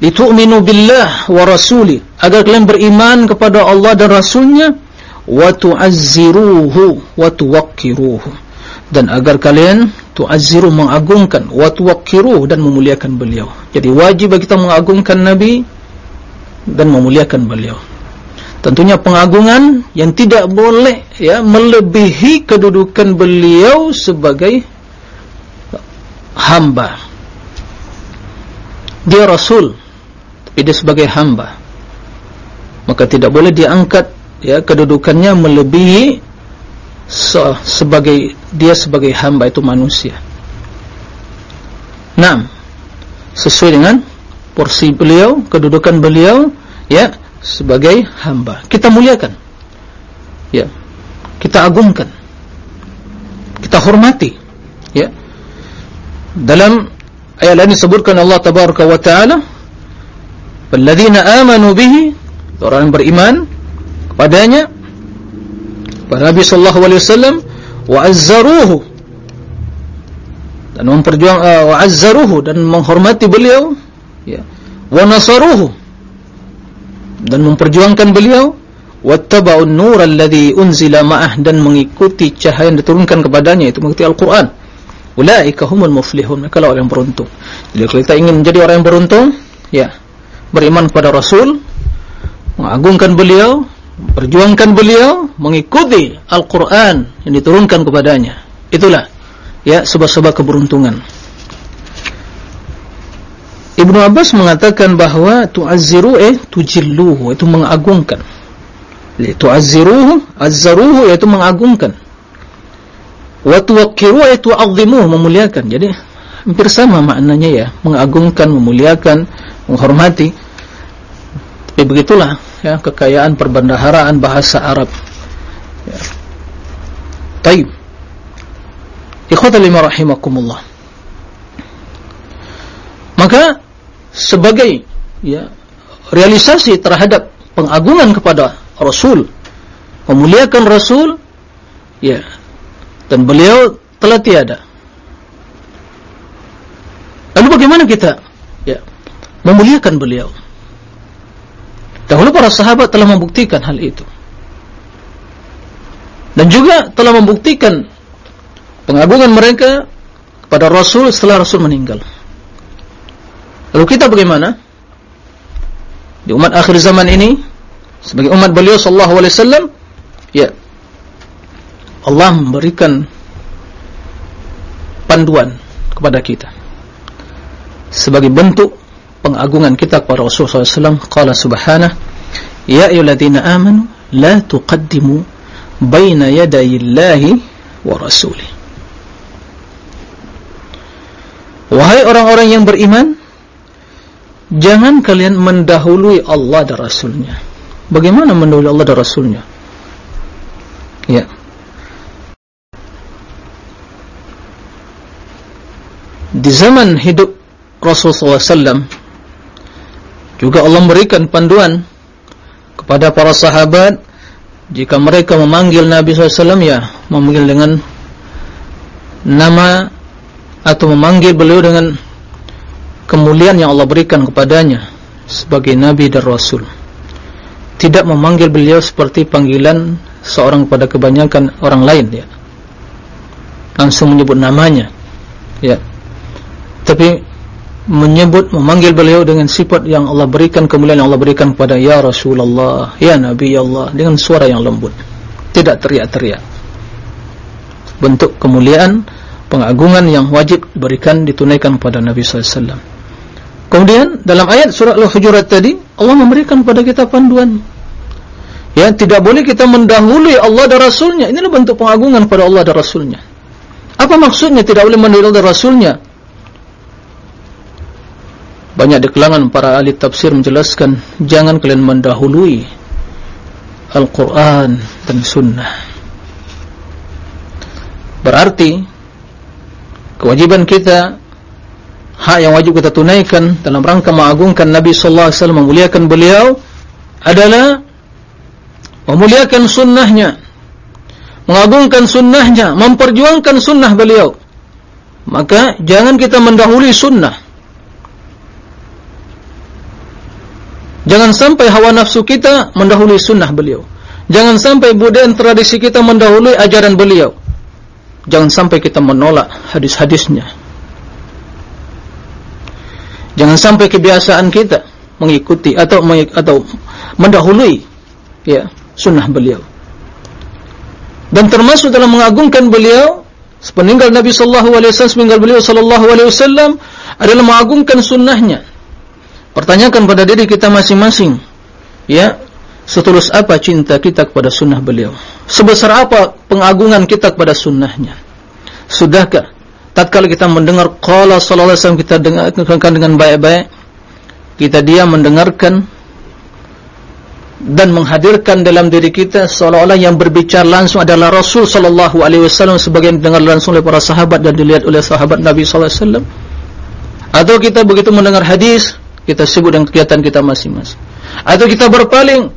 litu'minu billah wa rasuli agar kalian beriman kepada Allah dan rasulnya wa tu'azziruhu wa tuwaqqiruhu dan agar kalian tu'azziru mengagungkan wa tuwaqqiruhu dan memuliakan beliau. Jadi wajib bagi kita mengagungkan nabi dan memuliakan beliau. Tentunya pengagungan yang tidak boleh ya melebihi kedudukan beliau sebagai hamba. Dia rasul tapi dia sebagai hamba. Maka tidak boleh diangkat ya kedudukannya melebihi se sebagai dia sebagai hamba itu manusia. Naam. Sesuai dengan porsi beliau kedudukan beliau ya sebagai hamba. Kita muliakan. Ya. Kita agungkan. Kita hormati. Ya. Dalam ayat lain disebutkan Allah tabaraka wa taala walladzina amanu bihi orang yang beriman kepadanya kepada Nabi sallallahu alaihi wasallam wa azzaruhu dan memperjuang uh, wa azzaruhu dan menghormati beliau ya. Wa nasaruhu. Dan memperjuangkan beliau wattaba'un nur alladhi unzila ma'ah dan mengikuti cahaya yang diturunkan kepadanya itu mengikuti Al-Qur'an. Ulaika humul muflihun mereka orang yang beruntung. Jadi kalau kita ingin menjadi orang yang beruntung ya beriman kepada Rasul mengagungkan beliau perjuangkan beliau mengikuti Al-Quran yang diturunkan kepadanya. Itulah ya sebab-sebab keberuntungan Ibnu Abbas mengatakan bahawa tu'azziru eh tujilluhu itu mengagungkan. Tu'azziruhu azzaruhu yaitu mengagungkan. Wa tuwaqqiru wa tu'azzimuhu memuliakan. Jadi hampir sama maknanya ya. Mengagungkan memuliakan menghormati. Tapi begitulah ya kekayaan perbendaharaan bahasa Arab. Ya. Taib ikhwatal lima rahimakumullah maka sebagai ya realisasi terhadap pengagungan kepada Rasul memuliakan Rasul ya dan beliau telah tiada. Lalu bagaimana kita ya memuliakan beliau? Dahulu para sahabat telah membuktikan hal itu. Dan juga telah membuktikan pengagungan mereka kepada Rasul setelah Rasul meninggal. Lalu kita bagaimana? Di umat akhir zaman ini sebagai umat beliau sallallahu alaihi wasallam ya Allah memberikan panduan kepada kita sebagai bentuk pengagungan kita kepada Rasulullah SAW qala subhanah ya ayyuhalladzina amanu la tuqaddimu baina yaday Allahi wa rasulih wahai orang-orang yang beriman jangan kalian mendahului Allah dan Rasulnya. Bagaimana mendahului Allah dan Rasulnya? Ya. Di zaman hidup Rasulullah SAW juga Allah memberikan panduan kepada para sahabat jika mereka memanggil Nabi SAW ya memanggil dengan nama atau memanggil beliau dengan kemuliaan yang Allah berikan kepadanya sebagai Nabi dan Rasul. Tidak memanggil beliau seperti panggilan seorang kepada kebanyakan orang lain ya. Langsung menyebut namanya ya. Tapi menyebut memanggil beliau dengan sifat yang Allah berikan kemuliaan yang Allah berikan kepada ya Rasulullah ya Nabi Allah dengan suara yang lembut. Tidak teriak-teriak. Bentuk kemuliaan pengagungan yang wajib diberikan ditunaikan kepada Nabi SAW kemudian dalam ayat surah Al-Hujurat tadi Allah memberikan kepada kita panduan. Ya tidak boleh kita mendahului Allah dan Rasulnya. Inilah bentuk pengagungan kepada Allah dan Rasulnya. Apa maksudnya tidak boleh mendahului Allah dan Rasulnya? Banyak di kalangan para ahli tafsir menjelaskan jangan kalian mendahului Al-Quran dan Sunnah. Berarti kewajiban kita hak yang wajib kita tunaikan dalam rangka mengagungkan Nabi Sallallahu Alaihi Wasallam memuliakan beliau adalah memuliakan sunnahnya mengagungkan sunnahnya memperjuangkan sunnah beliau maka jangan kita mendahului sunnah Jangan sampai hawa nafsu kita mendahului sunnah beliau. Jangan sampai budaya tradisi kita mendahului ajaran beliau. Jangan sampai kita menolak hadis-hadisnya. Jangan sampai kebiasaan kita mengikuti atau atau mendahului ya sunnah beliau. Dan termasuk dalam mengagungkan beliau sepeninggal Nabi sallallahu alaihi wasallam sepeninggal beliau sallallahu alaihi wasallam adalah mengagungkan sunnahnya. Pertanyakan pada diri kita masing-masing Ya Setulus apa cinta kita kepada sunnah beliau? Sebesar apa pengagungan kita kepada sunnahnya? Sudahkah Tatkala kita mendengar Qala sallallahu alaihi wasallam kita dengarkan dengan baik-baik Kita dia mendengarkan Dan menghadirkan dalam diri kita Seolah-olah yang berbicara langsung adalah Rasul sallallahu alaihi wasallam Sebagai dengar langsung oleh para sahabat Dan dilihat oleh sahabat Nabi sallallahu alaihi wasallam. Atau kita begitu mendengar hadis kita sibuk dengan kegiatan kita masing-masing. Atau kita berpaling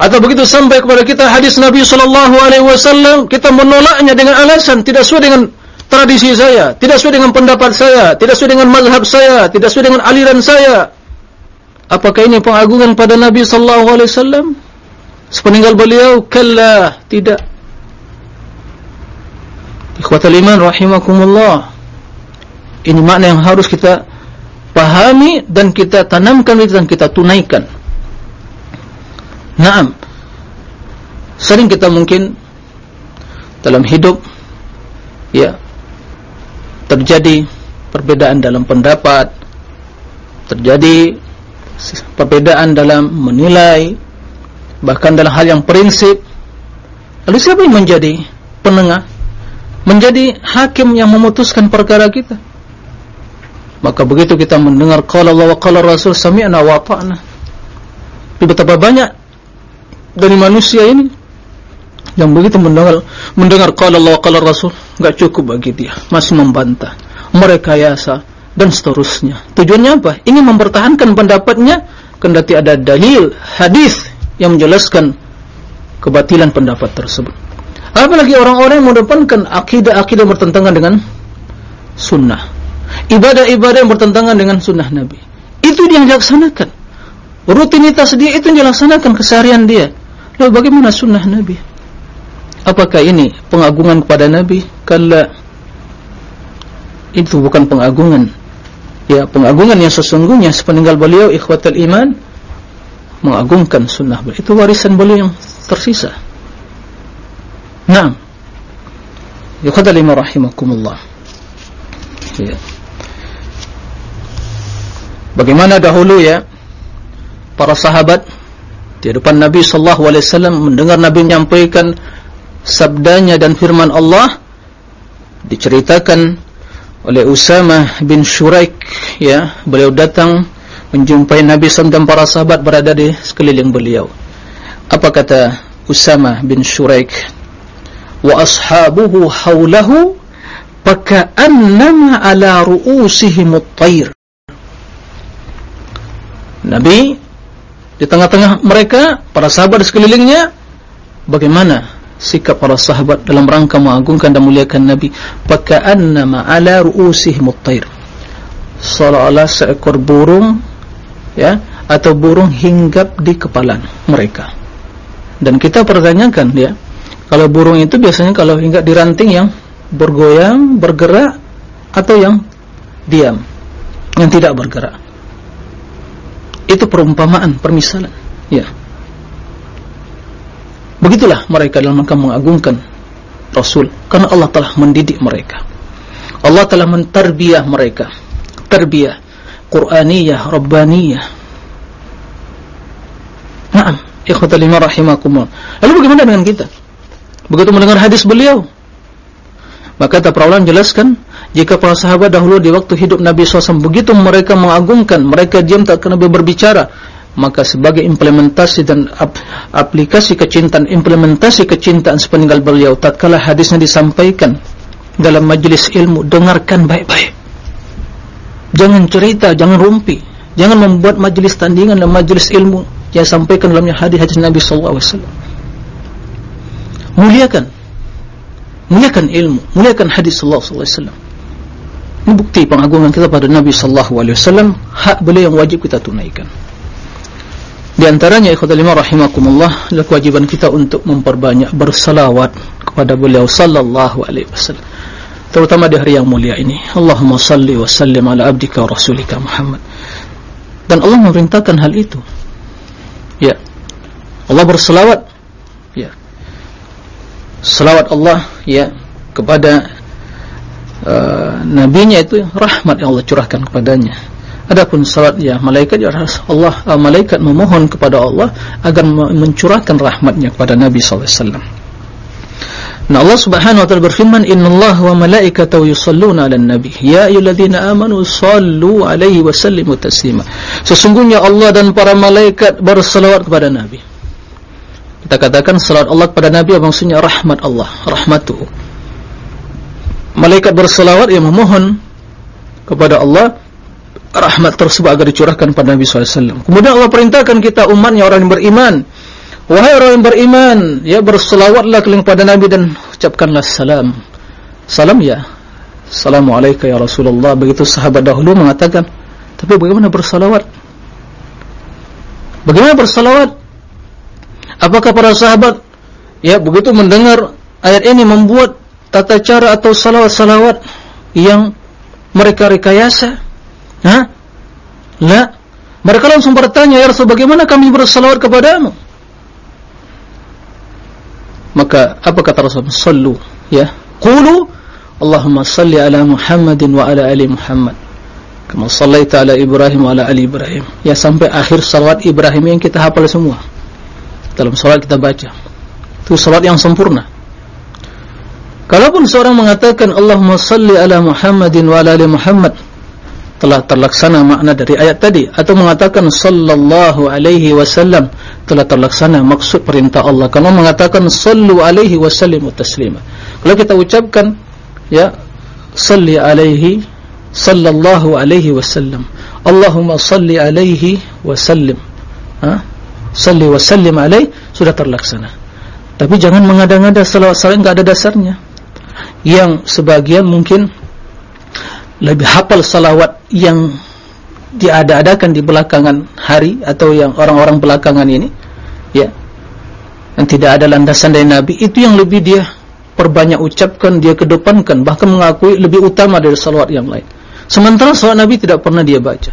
atau begitu sampai kepada kita hadis Nabi sallallahu alaihi wasallam kita menolaknya dengan alasan tidak sesuai dengan tradisi saya tidak sesuai dengan pendapat saya tidak sesuai dengan mazhab saya tidak sesuai dengan aliran saya apakah ini pengagungan pada Nabi sallallahu alaihi wasallam sepeninggal beliau kalla tidak ikhwatal iman rahimakumullah ini makna yang harus kita pahami dan kita tanamkan dan kita tunaikan. Naam. Sering kita mungkin dalam hidup ya terjadi perbedaan dalam pendapat, terjadi perbedaan dalam menilai, bahkan dalam hal yang prinsip. Lalu siapa yang menjadi penengah? Menjadi hakim yang memutuskan perkara kita? Maka begitu kita mendengar qala Allah wa qala Rasul sami'na wa ata'na. Betapa banyak dari manusia ini yang begitu mendengar mendengar qala Allah qala Rasul enggak cukup bagi dia, masih membantah, merekayasa dan seterusnya. Tujuannya apa? Ingin mempertahankan pendapatnya kendati ada dalil hadis yang menjelaskan kebatilan pendapat tersebut. Apalagi orang-orang yang mendepankan akidah-akidah bertentangan dengan sunnah ibadah-ibadah yang bertentangan dengan sunnah Nabi. Itu dia yang dilaksanakan. Rutinitas dia itu yang dilaksanakan keseharian dia. Lalu bagaimana sunnah Nabi? Apakah ini pengagungan kepada Nabi? Kala itu bukan pengagungan. Ya, pengagungan yang sesungguhnya sepeninggal beliau ikhwatul iman mengagungkan sunnah beliau. Itu warisan beliau yang tersisa. Naam. Ikhwatul iman rahimakumullah. ya. bagaimana dahulu ya para sahabat di depan Nabi sallallahu alaihi wasallam mendengar Nabi menyampaikan sabdanya dan firman Allah diceritakan oleh Usama bin Shuraik ya. Beliau datang menjumpai Nabi SAW dan para sahabat berada di sekeliling beliau. Apa kata Usama bin Shuraik? Wa ashabuhu haulahu paka'annama ala ru'usihim at-tayr. Nabi di tengah-tengah mereka para sahabat di sekelilingnya bagaimana sikap para sahabat dalam rangka mengagungkan dan muliakan Nabi. Paka'annama ala ru'usihim at-tayr. Seolah-olah seekor burung ya atau burung hinggap di kepala mereka. Dan kita pertanyakan ya kalau burung itu biasanya kalau hinggap di ranting yang bergoyang, bergerak atau yang diam yang tidak bergerak. Itu perumpamaan, permisalan ya begitulah mereka dalam rangka mengagungkan Rasul. Karena Allah telah mendidik mereka. Allah telah mentarbiah mereka. Terbiah Quraniyah, Rabbaniyah. Naam, ikhwatal lima rahimakumullah. Lalu bagaimana dengan kita? Begitu mendengar hadis beliau. Maka kata perawalan jelaskan jika para sahabat dahulu di waktu hidup Nabi SAW begitu mereka mengagungkan, mereka diam tak kena berbicara, maka sebagai implementasi dan ap aplikasi kecintaan, implementasi kecintaan sepeninggal beliau, tatkala hadisnya disampaikan dalam majlis ilmu, dengarkan baik-baik. Jangan cerita, jangan rumpi, jangan membuat majlis tandingan dan majlis ilmu yang sampaikan dalamnya hadis-hadis Nabi SAW. Muliakan muliakan ilmu, muliakan hadis alaihi wasallam. Ini bukti pengagungan kita pada Nabi wasallam, hak beliau yang wajib kita tunaikan. Di antaranya ikhwatul lima rahimakumullah, adalah kewajiban kita untuk memperbanyak bersalawat kepada beliau sallallahu alaihi wasallam. Terutama di hari yang mulia ini. Allahumma salli wa sallim ala abdika wa rasulika Muhammad. Dan Allah memerintahkan hal itu. Ya. Allah bersalawat salawat Allah ya kepada uh, nabinya itu rahmat yang Allah curahkan kepadanya adapun salawat ya malaikat ya Allah uh, malaikat memohon kepada Allah agar mencurahkan rahmatnya kepada Nabi wasallam. Nah Allah Subhanahu wa taala berfirman innallaha wa malaikatahu yusholluna 'alan nabi. Ya ayyuhalladzina amanu shallu 'alaihi wa sallimu taslima. Sesungguhnya Allah dan para malaikat berselawat kepada nabi. Kita katakan salat Allah kepada Nabi maksudnya? Rahmat Allah rahmatu. Malaikat berselawat yang memohon kepada Allah rahmat tersebut agar dicurahkan pada Nabi SAW kemudian Allah perintahkan kita umatnya orang yang beriman. Wahai orang yang beriman ya berselawatlah kepada Nabi dan ucapkanlah salam. Salam ya. Assalamualaikum ya Rasulullah. Begitu sahabat dahulu mengatakan tapi bagaimana bersalawat? Bagaimana bersalawat? Apakah para sahabat ya begitu mendengar ayat ini membuat tata cara atau salawat-salawat yang mereka rekayasa? Ha? La. Mereka langsung bertanya, "Ya Rasul, bagaimana kami bersalawat kepadamu?" Maka apa kata Rasul? Sallu, ya. Qulu Allahumma salli ala Muhammadin wa ala ali Muhammad. Kama sallaita ala Ibrahim wa ala ali Ibrahim. Ya sampai akhir salawat Ibrahim yang kita hafal semua dalam salat kita baca itu salat yang sempurna kalaupun seorang mengatakan Allahumma salli ala Muhammadin wa ala ali Muhammad telah terlaksana makna dari ayat tadi atau mengatakan sallallahu alaihi wasallam telah terlaksana maksud perintah Allah. Kalau mengatakan sallu alaihi wasallim taslima. Kalau kita ucapkan ya salli alaihi sallallahu alaihi wasallam. Allahumma salli alaihi wasallim. Ha? Salli wa sallim alaih sudah terlaksana. Tapi jangan mengada-ngada salawat-salawat enggak ada dasarnya. Yang sebagian mungkin lebih hafal salawat yang diada-adakan di belakangan hari atau yang orang-orang belakangan ini ya. Yang tidak ada landasan dari Nabi. Itu yang lebih dia perbanyak ucapkan dia kedepankan bahkan mengakui lebih utama dari salawat yang lain. Sementara salawat Nabi tidak pernah dia baca.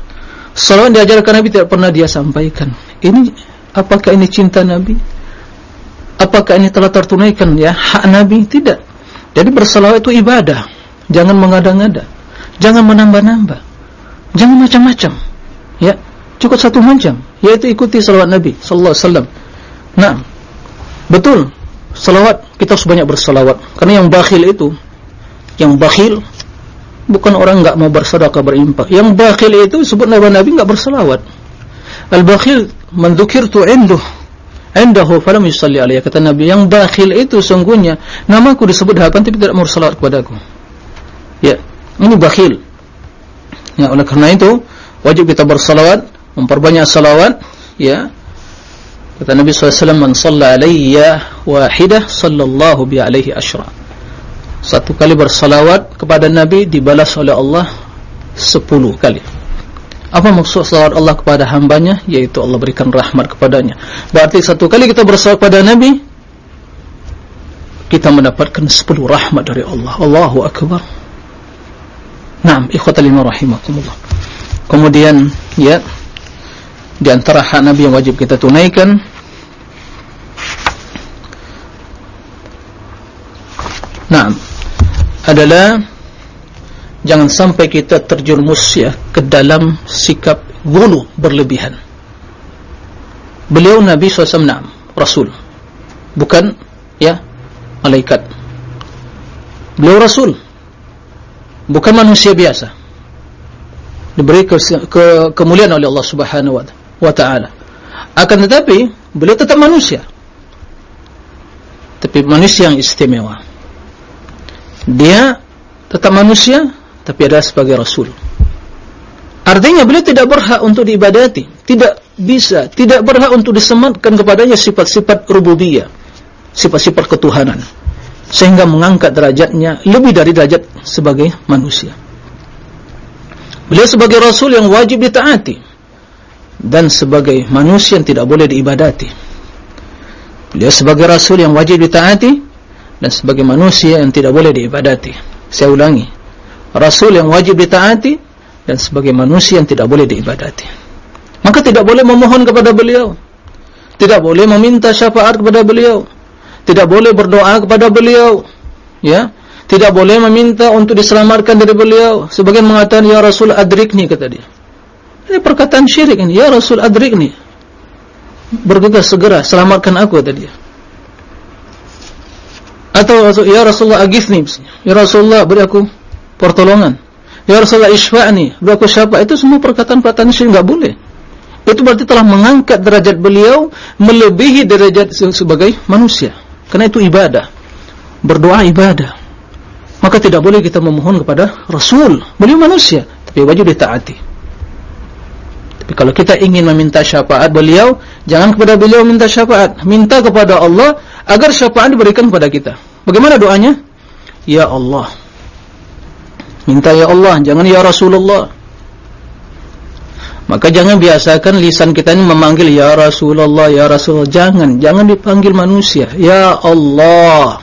Salawat diajarkan Nabi tidak pernah dia sampaikan. Ini apakah ini cinta Nabi? Apakah ini telah tertunaikan ya? Hak Nabi tidak. Jadi bersalawat itu ibadah. Jangan mengada-ngada Jangan menambah-nambah. Jangan macam-macam. Ya, cukup satu macam, yaitu ikuti salawat Nabi sallallahu alaihi wasallam. Nah, betul. Salawat kita harus banyak bersalawat. Karena yang bakhil itu, yang bakhil bukan orang enggak mau bersedekah berimpak. Yang bakhil itu sebut nama Nabi enggak bersalawat. Al-bakhil man dzukirtu indahu indahu falam yusalli alaihi kata Nabi yang bakhil itu sungguhnya namaku disebut hadapan tapi tidak mau bersalawat kepadaku. Ya, ini bakhil. Ya, oleh karena itu wajib kita bersalawat, memperbanyak salawat, ya. Kata Nabi SAW, Man salla alaiya wahidah, sallallahu bi alaihi ashra. Satu kali bersalawat kepada Nabi, dibalas oleh Allah sepuluh kali. Apa maksud salawat Allah kepada hambanya? Yaitu Allah berikan rahmat kepadanya. Berarti satu kali kita bersalawat kepada Nabi, kita mendapatkan sepuluh rahmat dari Allah. Allahu Akbar. Naam, ikhwatalima rahimakumullah. Kemudian, ya, di antara hak Nabi yang wajib kita tunaikan Nah, adalah jangan sampai kita terjerumus ya ke dalam sikap gulu berlebihan. Beliau Nabi SAW nah, Rasul, bukan ya malaikat. Beliau Rasul, bukan manusia biasa. Diberi ke, ke, kemuliaan oleh Allah Subhanahu wa wa ta'ala. Akan tetapi beliau tetap manusia. Tapi manusia yang istimewa. Dia tetap manusia tapi adalah sebagai rasul. Artinya beliau tidak berhak untuk diibadati. Tidak bisa, tidak berhak untuk disematkan kepadanya sifat-sifat rububiyah. Sifat-sifat ketuhanan sehingga mengangkat derajatnya lebih dari derajat sebagai manusia beliau sebagai rasul yang wajib ditaati dan sebagai manusia yang tidak boleh diibadati. Beliau sebagai rasul yang wajib ditaati dan sebagai manusia yang tidak boleh diibadati. Saya ulangi. Rasul yang wajib ditaati dan sebagai manusia yang tidak boleh diibadati. Maka tidak boleh memohon kepada beliau. Tidak boleh meminta syafaat kepada beliau. Tidak boleh berdoa kepada beliau. Ya. Tidak boleh meminta untuk diselamatkan dari beliau. Sebagian mengatakan ya Rasul adrikni kata dia. Ini perkataan syirik ini. Ya Rasul adrik ni. Bergegas segera selamatkan aku tadi. Atau ya Rasulullah agithni. Ya Rasulullah beri aku pertolongan. Ya Rasulullah isfa'ni. Beri aku syafa. Itu semua perkataan-perkataan syirik enggak boleh. Itu berarti telah mengangkat derajat beliau melebihi derajat sebagai manusia. Karena itu ibadah. Berdoa ibadah. Maka tidak boleh kita memohon kepada Rasul. Beliau manusia. Tapi wajib ditaati. Tapi kalau kita ingin meminta syafaat beliau, jangan kepada beliau minta syafaat, minta kepada Allah agar syafaat diberikan kepada kita. Bagaimana doanya? Ya Allah. Minta ya Allah, jangan ya Rasulullah. Maka jangan biasakan lisan kita ini memanggil ya Rasulullah, ya Rasulullah. Jangan, jangan dipanggil manusia. Ya Allah.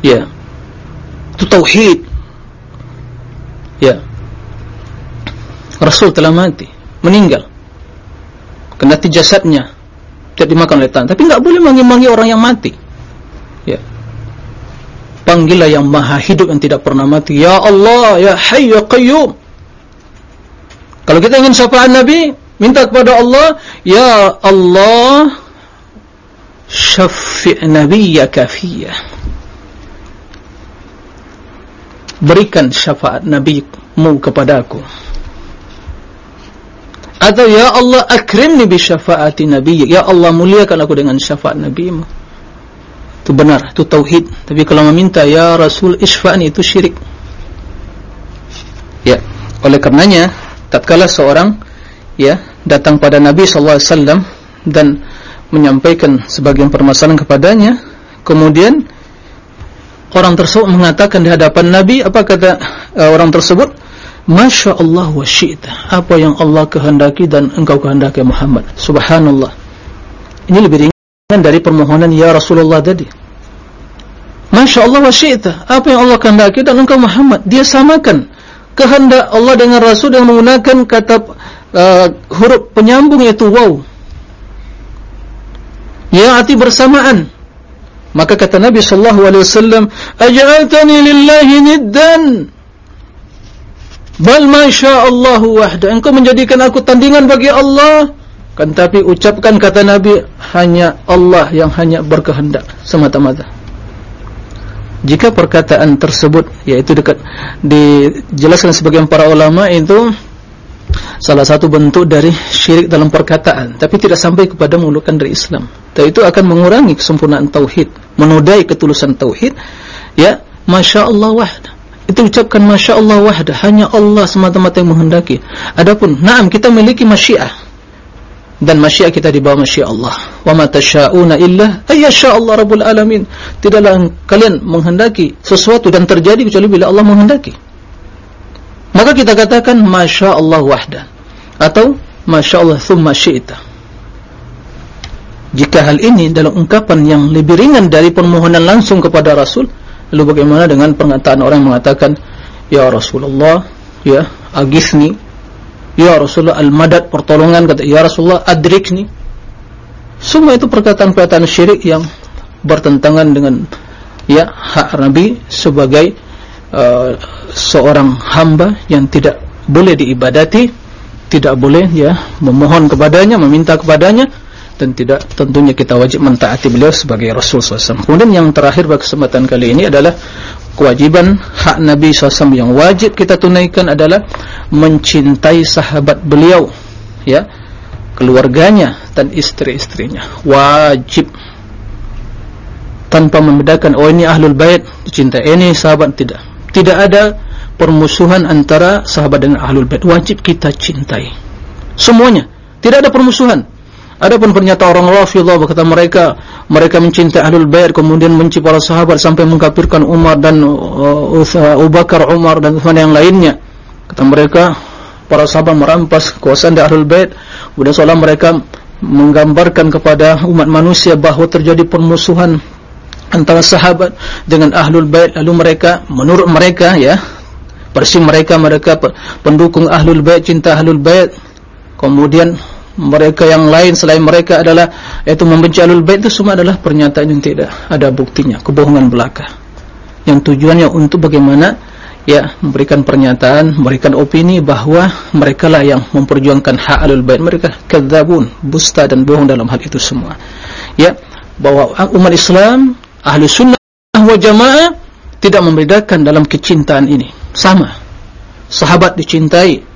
Ya. Itu tauhid. Ya. Rasul telah mati, meninggal. Kendati jasadnya tidak dimakan oleh tanah, tapi enggak boleh manggil-manggil orang yang mati. Ya. Panggillah yang maha hidup yang tidak pernah mati. Ya Allah, ya Hayy ya Qayyum. Kalau kita ingin syafaat Nabi, minta kepada Allah, Ya Allah, syafi' nabiyyaka fiyya. Berikan syafaat Nabi mu kepadaku. Atau ya Allah akrimni bi syafaati nabi. Ya Allah muliakan aku dengan syafaat nabimu. Itu benar, itu tauhid. Tapi kalau meminta ya Rasul isfa'ni itu syirik. Ya, oleh karenanya tatkala seorang ya datang pada Nabi sallallahu alaihi wasallam dan menyampaikan sebagian permasalahan kepadanya, kemudian orang tersebut mengatakan di hadapan Nabi apa kata uh, orang tersebut? Masya Allah wa syi'ta. Apa yang Allah kehendaki dan engkau kehendaki Muhammad. Subhanallah. Ini lebih ringan dari permohonan Ya Rasulullah tadi. Masya Allah wa syi'ta. Apa yang Allah kehendaki dan engkau Muhammad? Dia samakan kehendak Allah dengan Rasul Yang menggunakan kata uh, huruf penyambung yaitu wow Ya arti bersamaan. Maka kata Nabi sallallahu alaihi wasallam aj'altani lillahi niddan. Bal ma Allah wahda. Engkau menjadikan aku tandingan bagi Allah. Kan tapi ucapkan kata Nabi hanya Allah yang hanya berkehendak semata-mata jika perkataan tersebut yaitu dekat dijelaskan sebagian para ulama itu salah satu bentuk dari syirik dalam perkataan. Tapi tidak sampai kepada mengeluarkan dari Islam. Itu akan mengurangi kesempurnaan tauhid menodai ketulusan tauhid ya Masya Allah wahda. Itu ucapkan Masya Allah wahda. Hanya Allah semata-mata yang menghendaki. Adapun naam kita memiliki masyiah dan masyiah kita di bawah masyiah Allah. Wa ma tasyauna illa ayyasha Allah rabbul alamin. Tidaklah kalian menghendaki sesuatu dan terjadi kecuali bila Allah menghendaki. Maka kita katakan masya Allah wahda. Atau masya Allah thumma syi'ta. Jika hal ini dalam ungkapan yang lebih ringan dari permohonan langsung kepada Rasul lalu bagaimana dengan pernyataan orang yang mengatakan ya Rasulullah ya agisni Ya Rasulullah al-madad pertolongan kata Ya Rasulullah adrikni Semua itu perkataan-perkataan syirik yang bertentangan dengan ya hak Nabi sebagai uh, seorang hamba yang tidak boleh diibadati, tidak boleh ya memohon kepadanya, meminta kepadanya dan tidak tentunya kita wajib mentaati beliau sebagai Rasul SAW. Kemudian yang terakhir pada kesempatan kali ini adalah kewajiban hak Nabi SAW yang wajib kita tunaikan adalah mencintai sahabat beliau ya keluarganya dan istri-istrinya wajib. Tanpa membedakan oh ini ahlul bait dicintai. Ini sahabat tidak. Tidak ada permusuhan antara sahabat dengan ahlul bait. Wajib kita cintai. Semuanya. Tidak ada permusuhan Adapun pernyataan orang Rafidah berkata mereka mereka mencintai Ahlul Bait kemudian benci para sahabat sampai mengkafirkan Umar dan uh, Abu Bakar Umar dan Uthman yang lainnya. Kata mereka para sahabat merampas kekuasaan dari Ahlul Bait. Kemudian seolah mereka menggambarkan kepada umat manusia bahawa terjadi permusuhan antara sahabat dengan Ahlul Bait lalu mereka menurut mereka ya persi mereka mereka pendukung Ahlul Bait cinta Ahlul Bait kemudian mereka yang lain selain mereka adalah yaitu membenci alul bait itu semua adalah pernyataan yang tidak ada buktinya kebohongan belaka. Yang tujuannya untuk bagaimana? Ya memberikan pernyataan memberikan opini bahawa mereka lah yang memperjuangkan hak alul bait. Mereka kadzabun busta dan bohong dalam hal itu semua. Ya bahwa umat Islam ahli sunnah wa jamaah tidak membedakan dalam kecintaan ini. Sama. Sahabat dicintai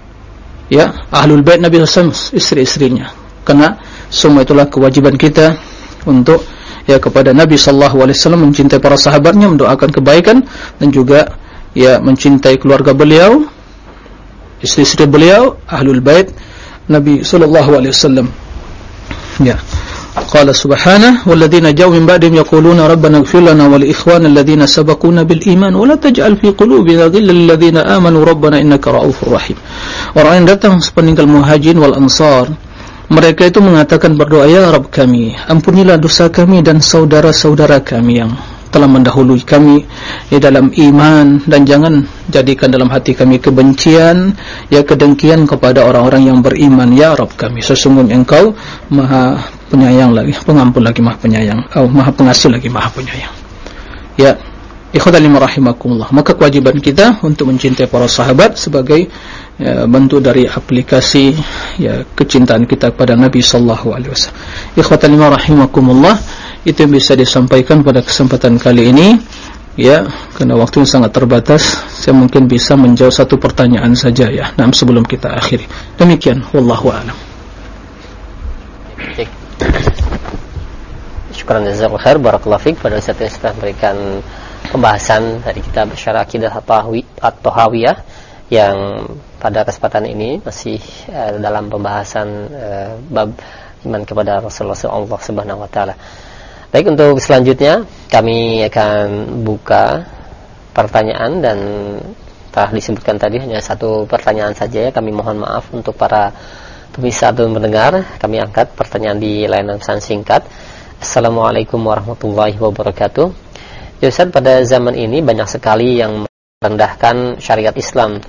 ya ahlul bait Nabi Hasan istri-istrinya karena semua itulah kewajiban kita untuk ya kepada Nabi sallallahu alaihi wasallam mencintai para sahabatnya mendoakan kebaikan dan juga ya mencintai keluarga beliau istri-istri beliau ahlul bait Nabi sallallahu alaihi wasallam. Ya قال سبحانه والذين جاءوا من بعدهم يقولون ربنا اغفر لنا ولإخوان الذين سبقونا بالإيمان ولا تجعل في قلوبنا غلا للذين آمنوا ربنا إنك رؤوف رحيم Orang yang datang sepeninggal muhajirin wal ansar mereka itu mengatakan berdoa ya Rabb kami ampunilah dosa kami dan saudara-saudara kami yang telah mendahului kami di dalam iman dan jangan jadikan dalam hati kami kebencian ya kedengkian kepada orang-orang yang beriman ya Rabb kami sesungguhnya engkau maha penyayang lagi pengampun lagi maha penyayang oh, maha pengasih lagi maha penyayang. Ya ikhwatal rahimakumullah maka kewajiban kita untuk mencintai para sahabat sebagai ya, bentuk dari aplikasi ya kecintaan kita kepada Nabi sallallahu alaihi wasallam. Ikhwatal rahimakumullah itu yang bisa disampaikan pada kesempatan kali ini. Ya karena waktu yang sangat terbatas saya mungkin bisa menjawab satu pertanyaan saja ya nah sebelum kita akhiri. Demikian wallahu a'lam syukran jazakallahu khair barakallahu fik pada saat yang sudah memberikan pembahasan dari kita syarah akidah atau hawiyah yang pada kesempatan ini masih uh, dalam pembahasan uh, bab iman kepada Rasulullah taala. Baik untuk selanjutnya kami akan buka pertanyaan dan telah disebutkan tadi hanya satu pertanyaan saja ya. Kami mohon maaf untuk para pemirsa dan mendengar kami angkat pertanyaan di layanan pesan singkat Assalamualaikum warahmatullahi wabarakatuh ya Ustaz pada zaman ini banyak sekali yang merendahkan syariat Islam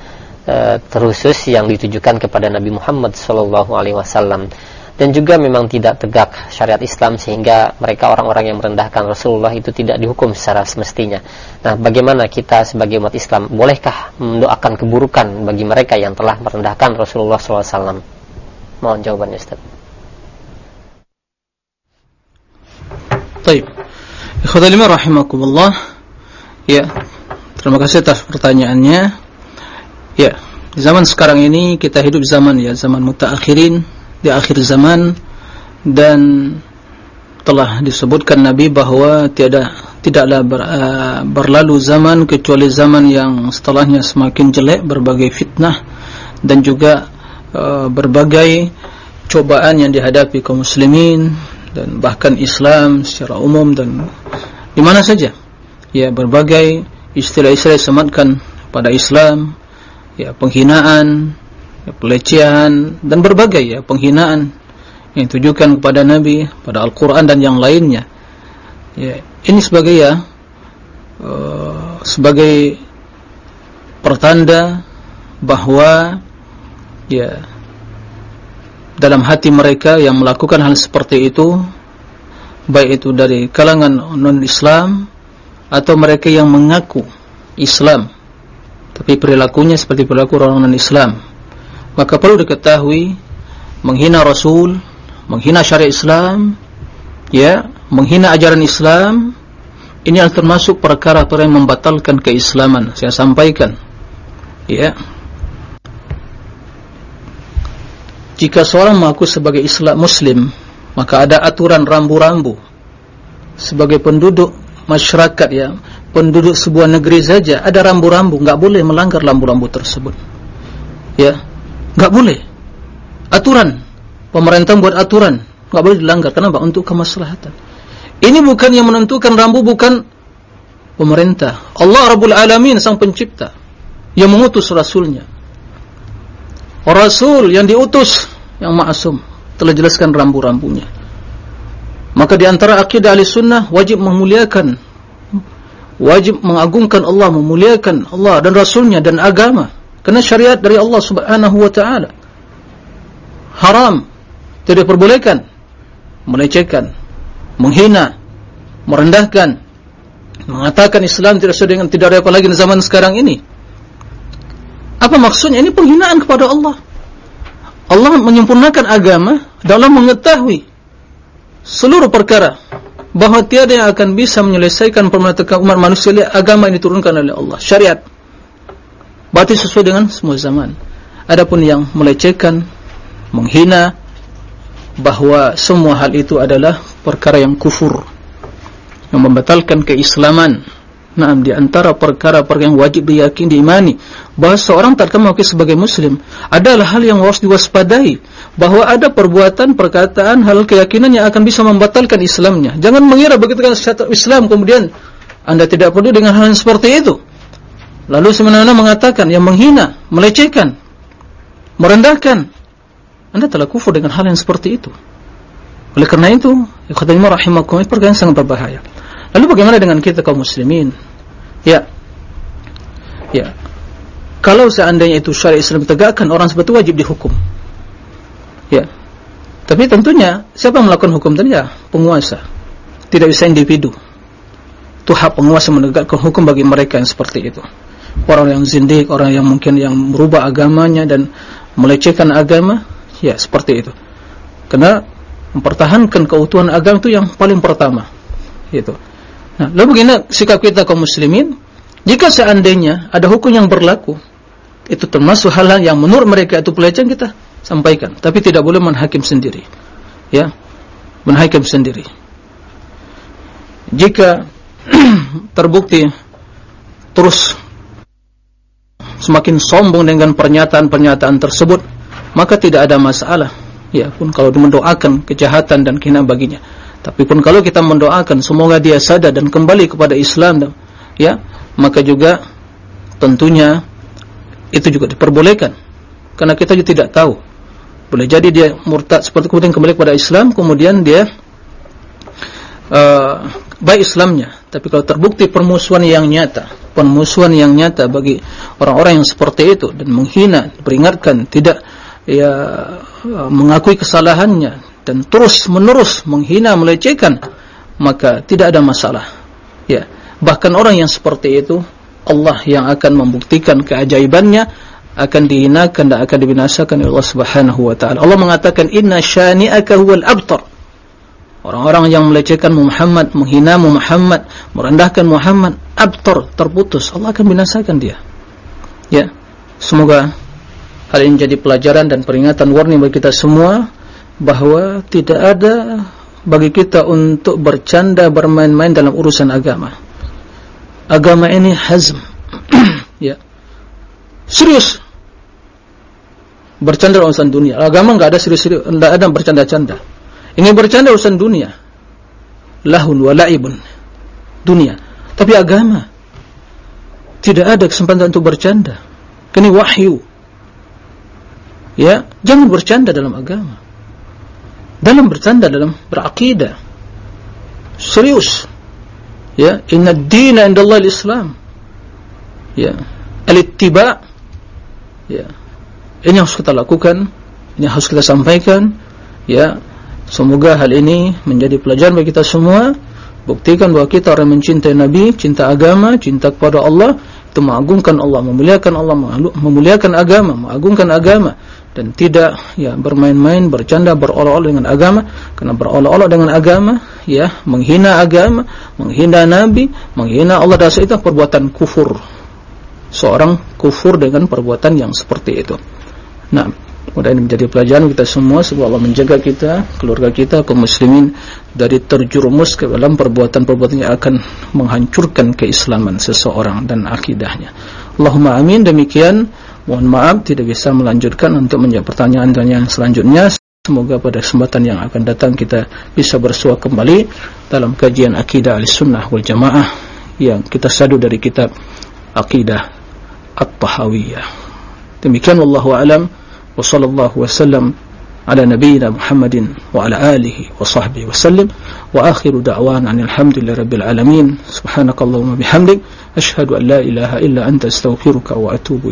e, terusus yang ditujukan kepada Nabi Muhammad SAW dan juga memang tidak tegak syariat Islam sehingga mereka orang-orang yang merendahkan Rasulullah itu tidak dihukum secara semestinya. Nah, bagaimana kita sebagai umat Islam bolehkah mendoakan keburukan bagi mereka yang telah merendahkan Rasulullah SAW? Mohon jawabannya Ustaz. Baik. Ikhwatalima rahimakumullah. Ya. Terima kasih atas pertanyaannya. Ya, di zaman sekarang ini kita hidup zaman ya zaman mutaakhirin di akhir zaman dan telah disebutkan Nabi bahawa tiada tidaklah ber, uh, berlalu zaman kecuali zaman yang setelahnya semakin jelek berbagai fitnah dan juga uh, berbagai cobaan yang dihadapi kaum muslimin dan bahkan Islam secara umum dan di mana saja ya berbagai istilah-istilah sematkan pada Islam ya penghinaan, ya, pelecehan dan berbagai ya penghinaan yang ditujukan kepada Nabi, pada Al-Quran dan yang lainnya. Ya, ini sebagai ya uh, sebagai pertanda bahawa ya dalam hati mereka yang melakukan hal seperti itu baik itu dari kalangan non-Islam atau mereka yang mengaku Islam. Tapi perilakunya seperti perilaku orang non-Islam. Maka perlu diketahui menghina Rasul menghina syariat Islam ya menghina ajaran Islam ini adalah termasuk perkara-perkara yang membatalkan keislaman. Saya sampaikan ya jika seorang mengaku sebagai Islam Muslim maka ada aturan rambu-rambu sebagai penduduk masyarakat ya penduduk sebuah negeri saja ada rambu-rambu, enggak boleh melanggar rambu-rambu tersebut. Ya, enggak boleh. Aturan pemerintah buat aturan, enggak boleh dilanggar. Kenapa? Untuk kemaslahatan. Ini bukan yang menentukan rambu bukan pemerintah. Allah Rabbul Alamin sang pencipta yang mengutus rasulnya. Rasul yang diutus yang maksum telah jelaskan rambu-rambunya. Maka di antara akidah ahli sunnah wajib memuliakan wajib mengagungkan Allah, memuliakan Allah dan Rasulnya dan agama. Karena syariat dari Allah subhanahu wa ta'ala. Haram. Tidak perbolehkan. Melecehkan. Menghina. Merendahkan. Mengatakan Islam tidak sesuai dengan tidak apa lagi di zaman sekarang ini. Apa maksudnya? Ini penghinaan kepada Allah. Allah menyempurnakan agama dalam mengetahui seluruh perkara bahawa tiada yang akan bisa menyelesaikan permasalahan umat manusia agama yang diturunkan oleh Allah. Syariat. Berarti sesuai dengan semua zaman. Adapun yang melecehkan menghina bahawa semua hal itu adalah perkara yang kufur. Yang membatalkan keislaman Nah, di antara perkara-perkara yang wajib diyakini diimani bahawa seorang akan mengakui sebagai muslim adalah hal yang harus diwaspadai bahawa ada perbuatan, perkataan, hal keyakinan yang akan bisa membatalkan Islamnya. Jangan mengira begitu kan Islam kemudian anda tidak perlu dengan hal yang seperti itu. Lalu sebenarnya mengatakan yang menghina, melecehkan, merendahkan. Anda telah kufur dengan hal yang seperti itu. Oleh kerana itu, ikhwatanillah rahimakumullah perkara yang sangat berbahaya. Lalu bagaimana dengan kita kaum muslimin? Ya. Ya. Kalau seandainya itu syariat Islam tegakkan orang itu wajib dihukum. Ya. Tapi tentunya siapa yang melakukan hukum tadi ya? Penguasa. Tidak bisa individu. Itu hak penguasa menegakkan hukum bagi mereka yang seperti itu. Orang yang zindik, orang yang mungkin yang merubah agamanya dan melecehkan agama, ya seperti itu. Karena mempertahankan keutuhan agama itu yang paling pertama. Itu. Nah, lalu bagaimana sikap kita kaum muslimin? Jika seandainya ada hukum yang berlaku, itu termasuk hal yang menurut mereka itu pelecehan kita sampaikan, tapi tidak boleh menhakim sendiri. Ya. Menhakim sendiri. Jika terbukti terus semakin sombong dengan pernyataan-pernyataan tersebut, maka tidak ada masalah. Ya, pun kalau mendoakan kejahatan dan kina baginya. Tapi pun kalau kita mendoakan semoga dia sadar dan kembali kepada Islam ya, maka juga tentunya itu juga diperbolehkan. Karena kita juga tidak tahu. Boleh jadi dia murtad seperti kemudian kembali kepada Islam, kemudian dia uh, baik Islamnya. Tapi kalau terbukti permusuhan yang nyata, permusuhan yang nyata bagi orang-orang yang seperti itu dan menghina, peringatkan, tidak ya mengakui kesalahannya dan terus menerus menghina melecehkan maka tidak ada masalah ya bahkan orang yang seperti itu Allah yang akan membuktikan keajaibannya akan dihinakan dan akan dibinasakan oleh Allah Subhanahu wa taala. Allah mengatakan inna syani'aka huwal abtar. Orang-orang yang melecehkan Muhammad, menghina Muhammad, merendahkan Muhammad, abtar, terputus. Allah akan binasakan dia. Ya. Semoga hal ini jadi pelajaran dan peringatan warning bagi kita semua bahawa tidak ada bagi kita untuk bercanda bermain-main dalam urusan agama. Agama ini hazm. ya. Serius. Bercanda urusan dunia. Agama enggak ada serius-serius enggak ada bercanda-canda. Ini bercanda urusan dunia. Lahun wa la'ibun. Dunia. Tapi agama. Tidak ada kesempatan untuk bercanda. Ini wahyu. Ya. Jangan bercanda dalam agama dalam bercanda dalam berakidah. Serius. Ya inna dina indallah islam ya al-ittiba' ya ini harus kita lakukan ini harus kita sampaikan. Ya semoga hal ini menjadi pelajaran bagi kita semua. Buktikan bahawa kita orang mencintai Nabi cinta agama cinta kepada Allah itu mengagungkan Allah memuliakan Allah memuliakan agama mengagungkan agama dan tidak ya bermain-main bercanda berolok-olok dengan agama karena berolok-olok dengan agama ya menghina agama menghina Nabi menghina Allah dasar itu perbuatan kufur seorang kufur dengan perbuatan yang seperti itu. Nah, mudah ini menjadi pelajaran kita semua sebab Allah menjaga kita, keluarga kita, kaum muslimin dari terjerumus ke dalam perbuatan-perbuatan yang akan menghancurkan keislaman seseorang dan akidahnya. Allahumma amin. Demikian, mohon maaf tidak bisa melanjutkan untuk menjawab pertanyaan-pertanyaan selanjutnya. Semoga pada kesempatan yang akan datang kita bisa bersua kembali dalam kajian akidah al-sunnah wal jamaah yang kita sadu dari kitab akidah At-Tahawiyah. Demikian wallahu alam. Wa sallallahu wasallam ala nabiyyina Muhammadin wa ala alihi wa sahbihi wasallam wa akhiru da'wana alhamdulillahi rabbil alamin. Subhanakallahumma bihamdik. Ashhadu an la ilaha illa anta astaghfiruka wa atubu